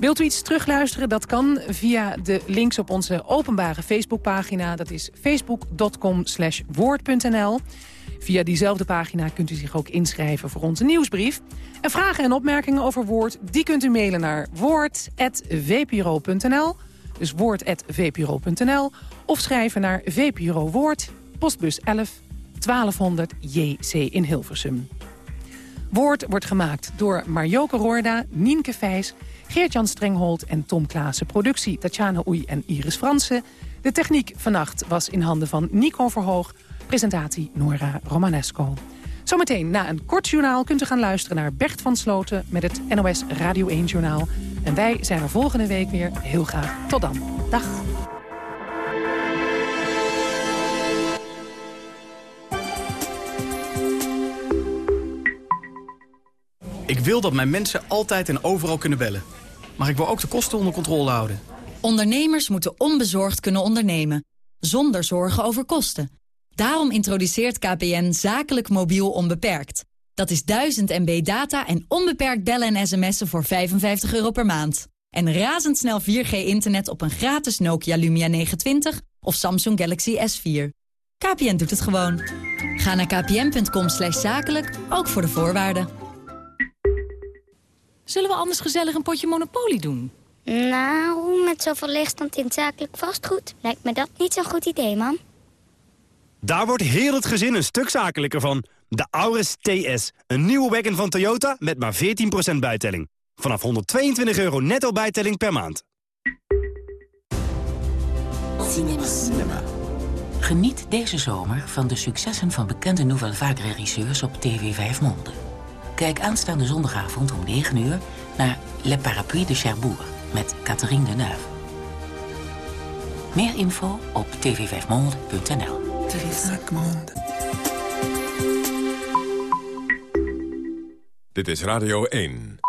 Wilt u iets terugluisteren? Dat kan via de links op onze openbare Facebookpagina. Dat is facebook.com woord.nl. Via diezelfde pagina kunt u zich ook inschrijven voor onze nieuwsbrief. En vragen en opmerkingen over Woord, die kunt u mailen naar woord.vpro.nl. Dus woord.vpro.nl. Of schrijven naar VPRO Woord, postbus 11, 1200 JC in Hilversum. Woord wordt gemaakt door Marjoke Roorda, Nienke Vijs... Geert-Jan Strenghold en Tom Klaassen. Productie Tatjana Oei en Iris Fransen. De techniek vannacht was in handen van Nico Verhoog. Presentatie Nora Romanesco. Zometeen na een kort journaal kunt u gaan luisteren naar Bert van Sloten... met het NOS Radio 1-journaal. En wij zijn er volgende week weer heel graag. Tot dan. Dag. Ik wil dat mijn mensen altijd en overal kunnen bellen. Maar ik wil ook de kosten onder controle houden. Ondernemers moeten onbezorgd kunnen ondernemen. Zonder zorgen over kosten. Daarom introduceert KPN zakelijk mobiel onbeperkt. Dat is 1000 MB data en onbeperkt bellen en sms'en voor 55 euro per maand. En razendsnel 4G-internet op een gratis Nokia Lumia 920 of Samsung Galaxy S4. KPN doet het gewoon. Ga naar kpn.com zakelijk, ook voor de voorwaarden. Zullen we anders gezellig een potje Monopoly doen? Nou, met zoveel leegstand in zakelijk vastgoed... lijkt me dat niet zo'n goed idee, man. Daar wordt heel het gezin een stuk zakelijker van. De Auris TS, een nieuwe wagon van Toyota met maar 14% bijtelling. Vanaf 122 euro netto bijtelling per maand. Cinema. Geniet deze zomer van de successen van bekende Nouvelle Vague regisseurs op TV 5 Monde. Kijk aanstaande zondagavond om 9 uur naar Le Parapluie de Cherbourg met Catherine Deneuve. Meer info op tv5monde.nl. Dit is Radio 1.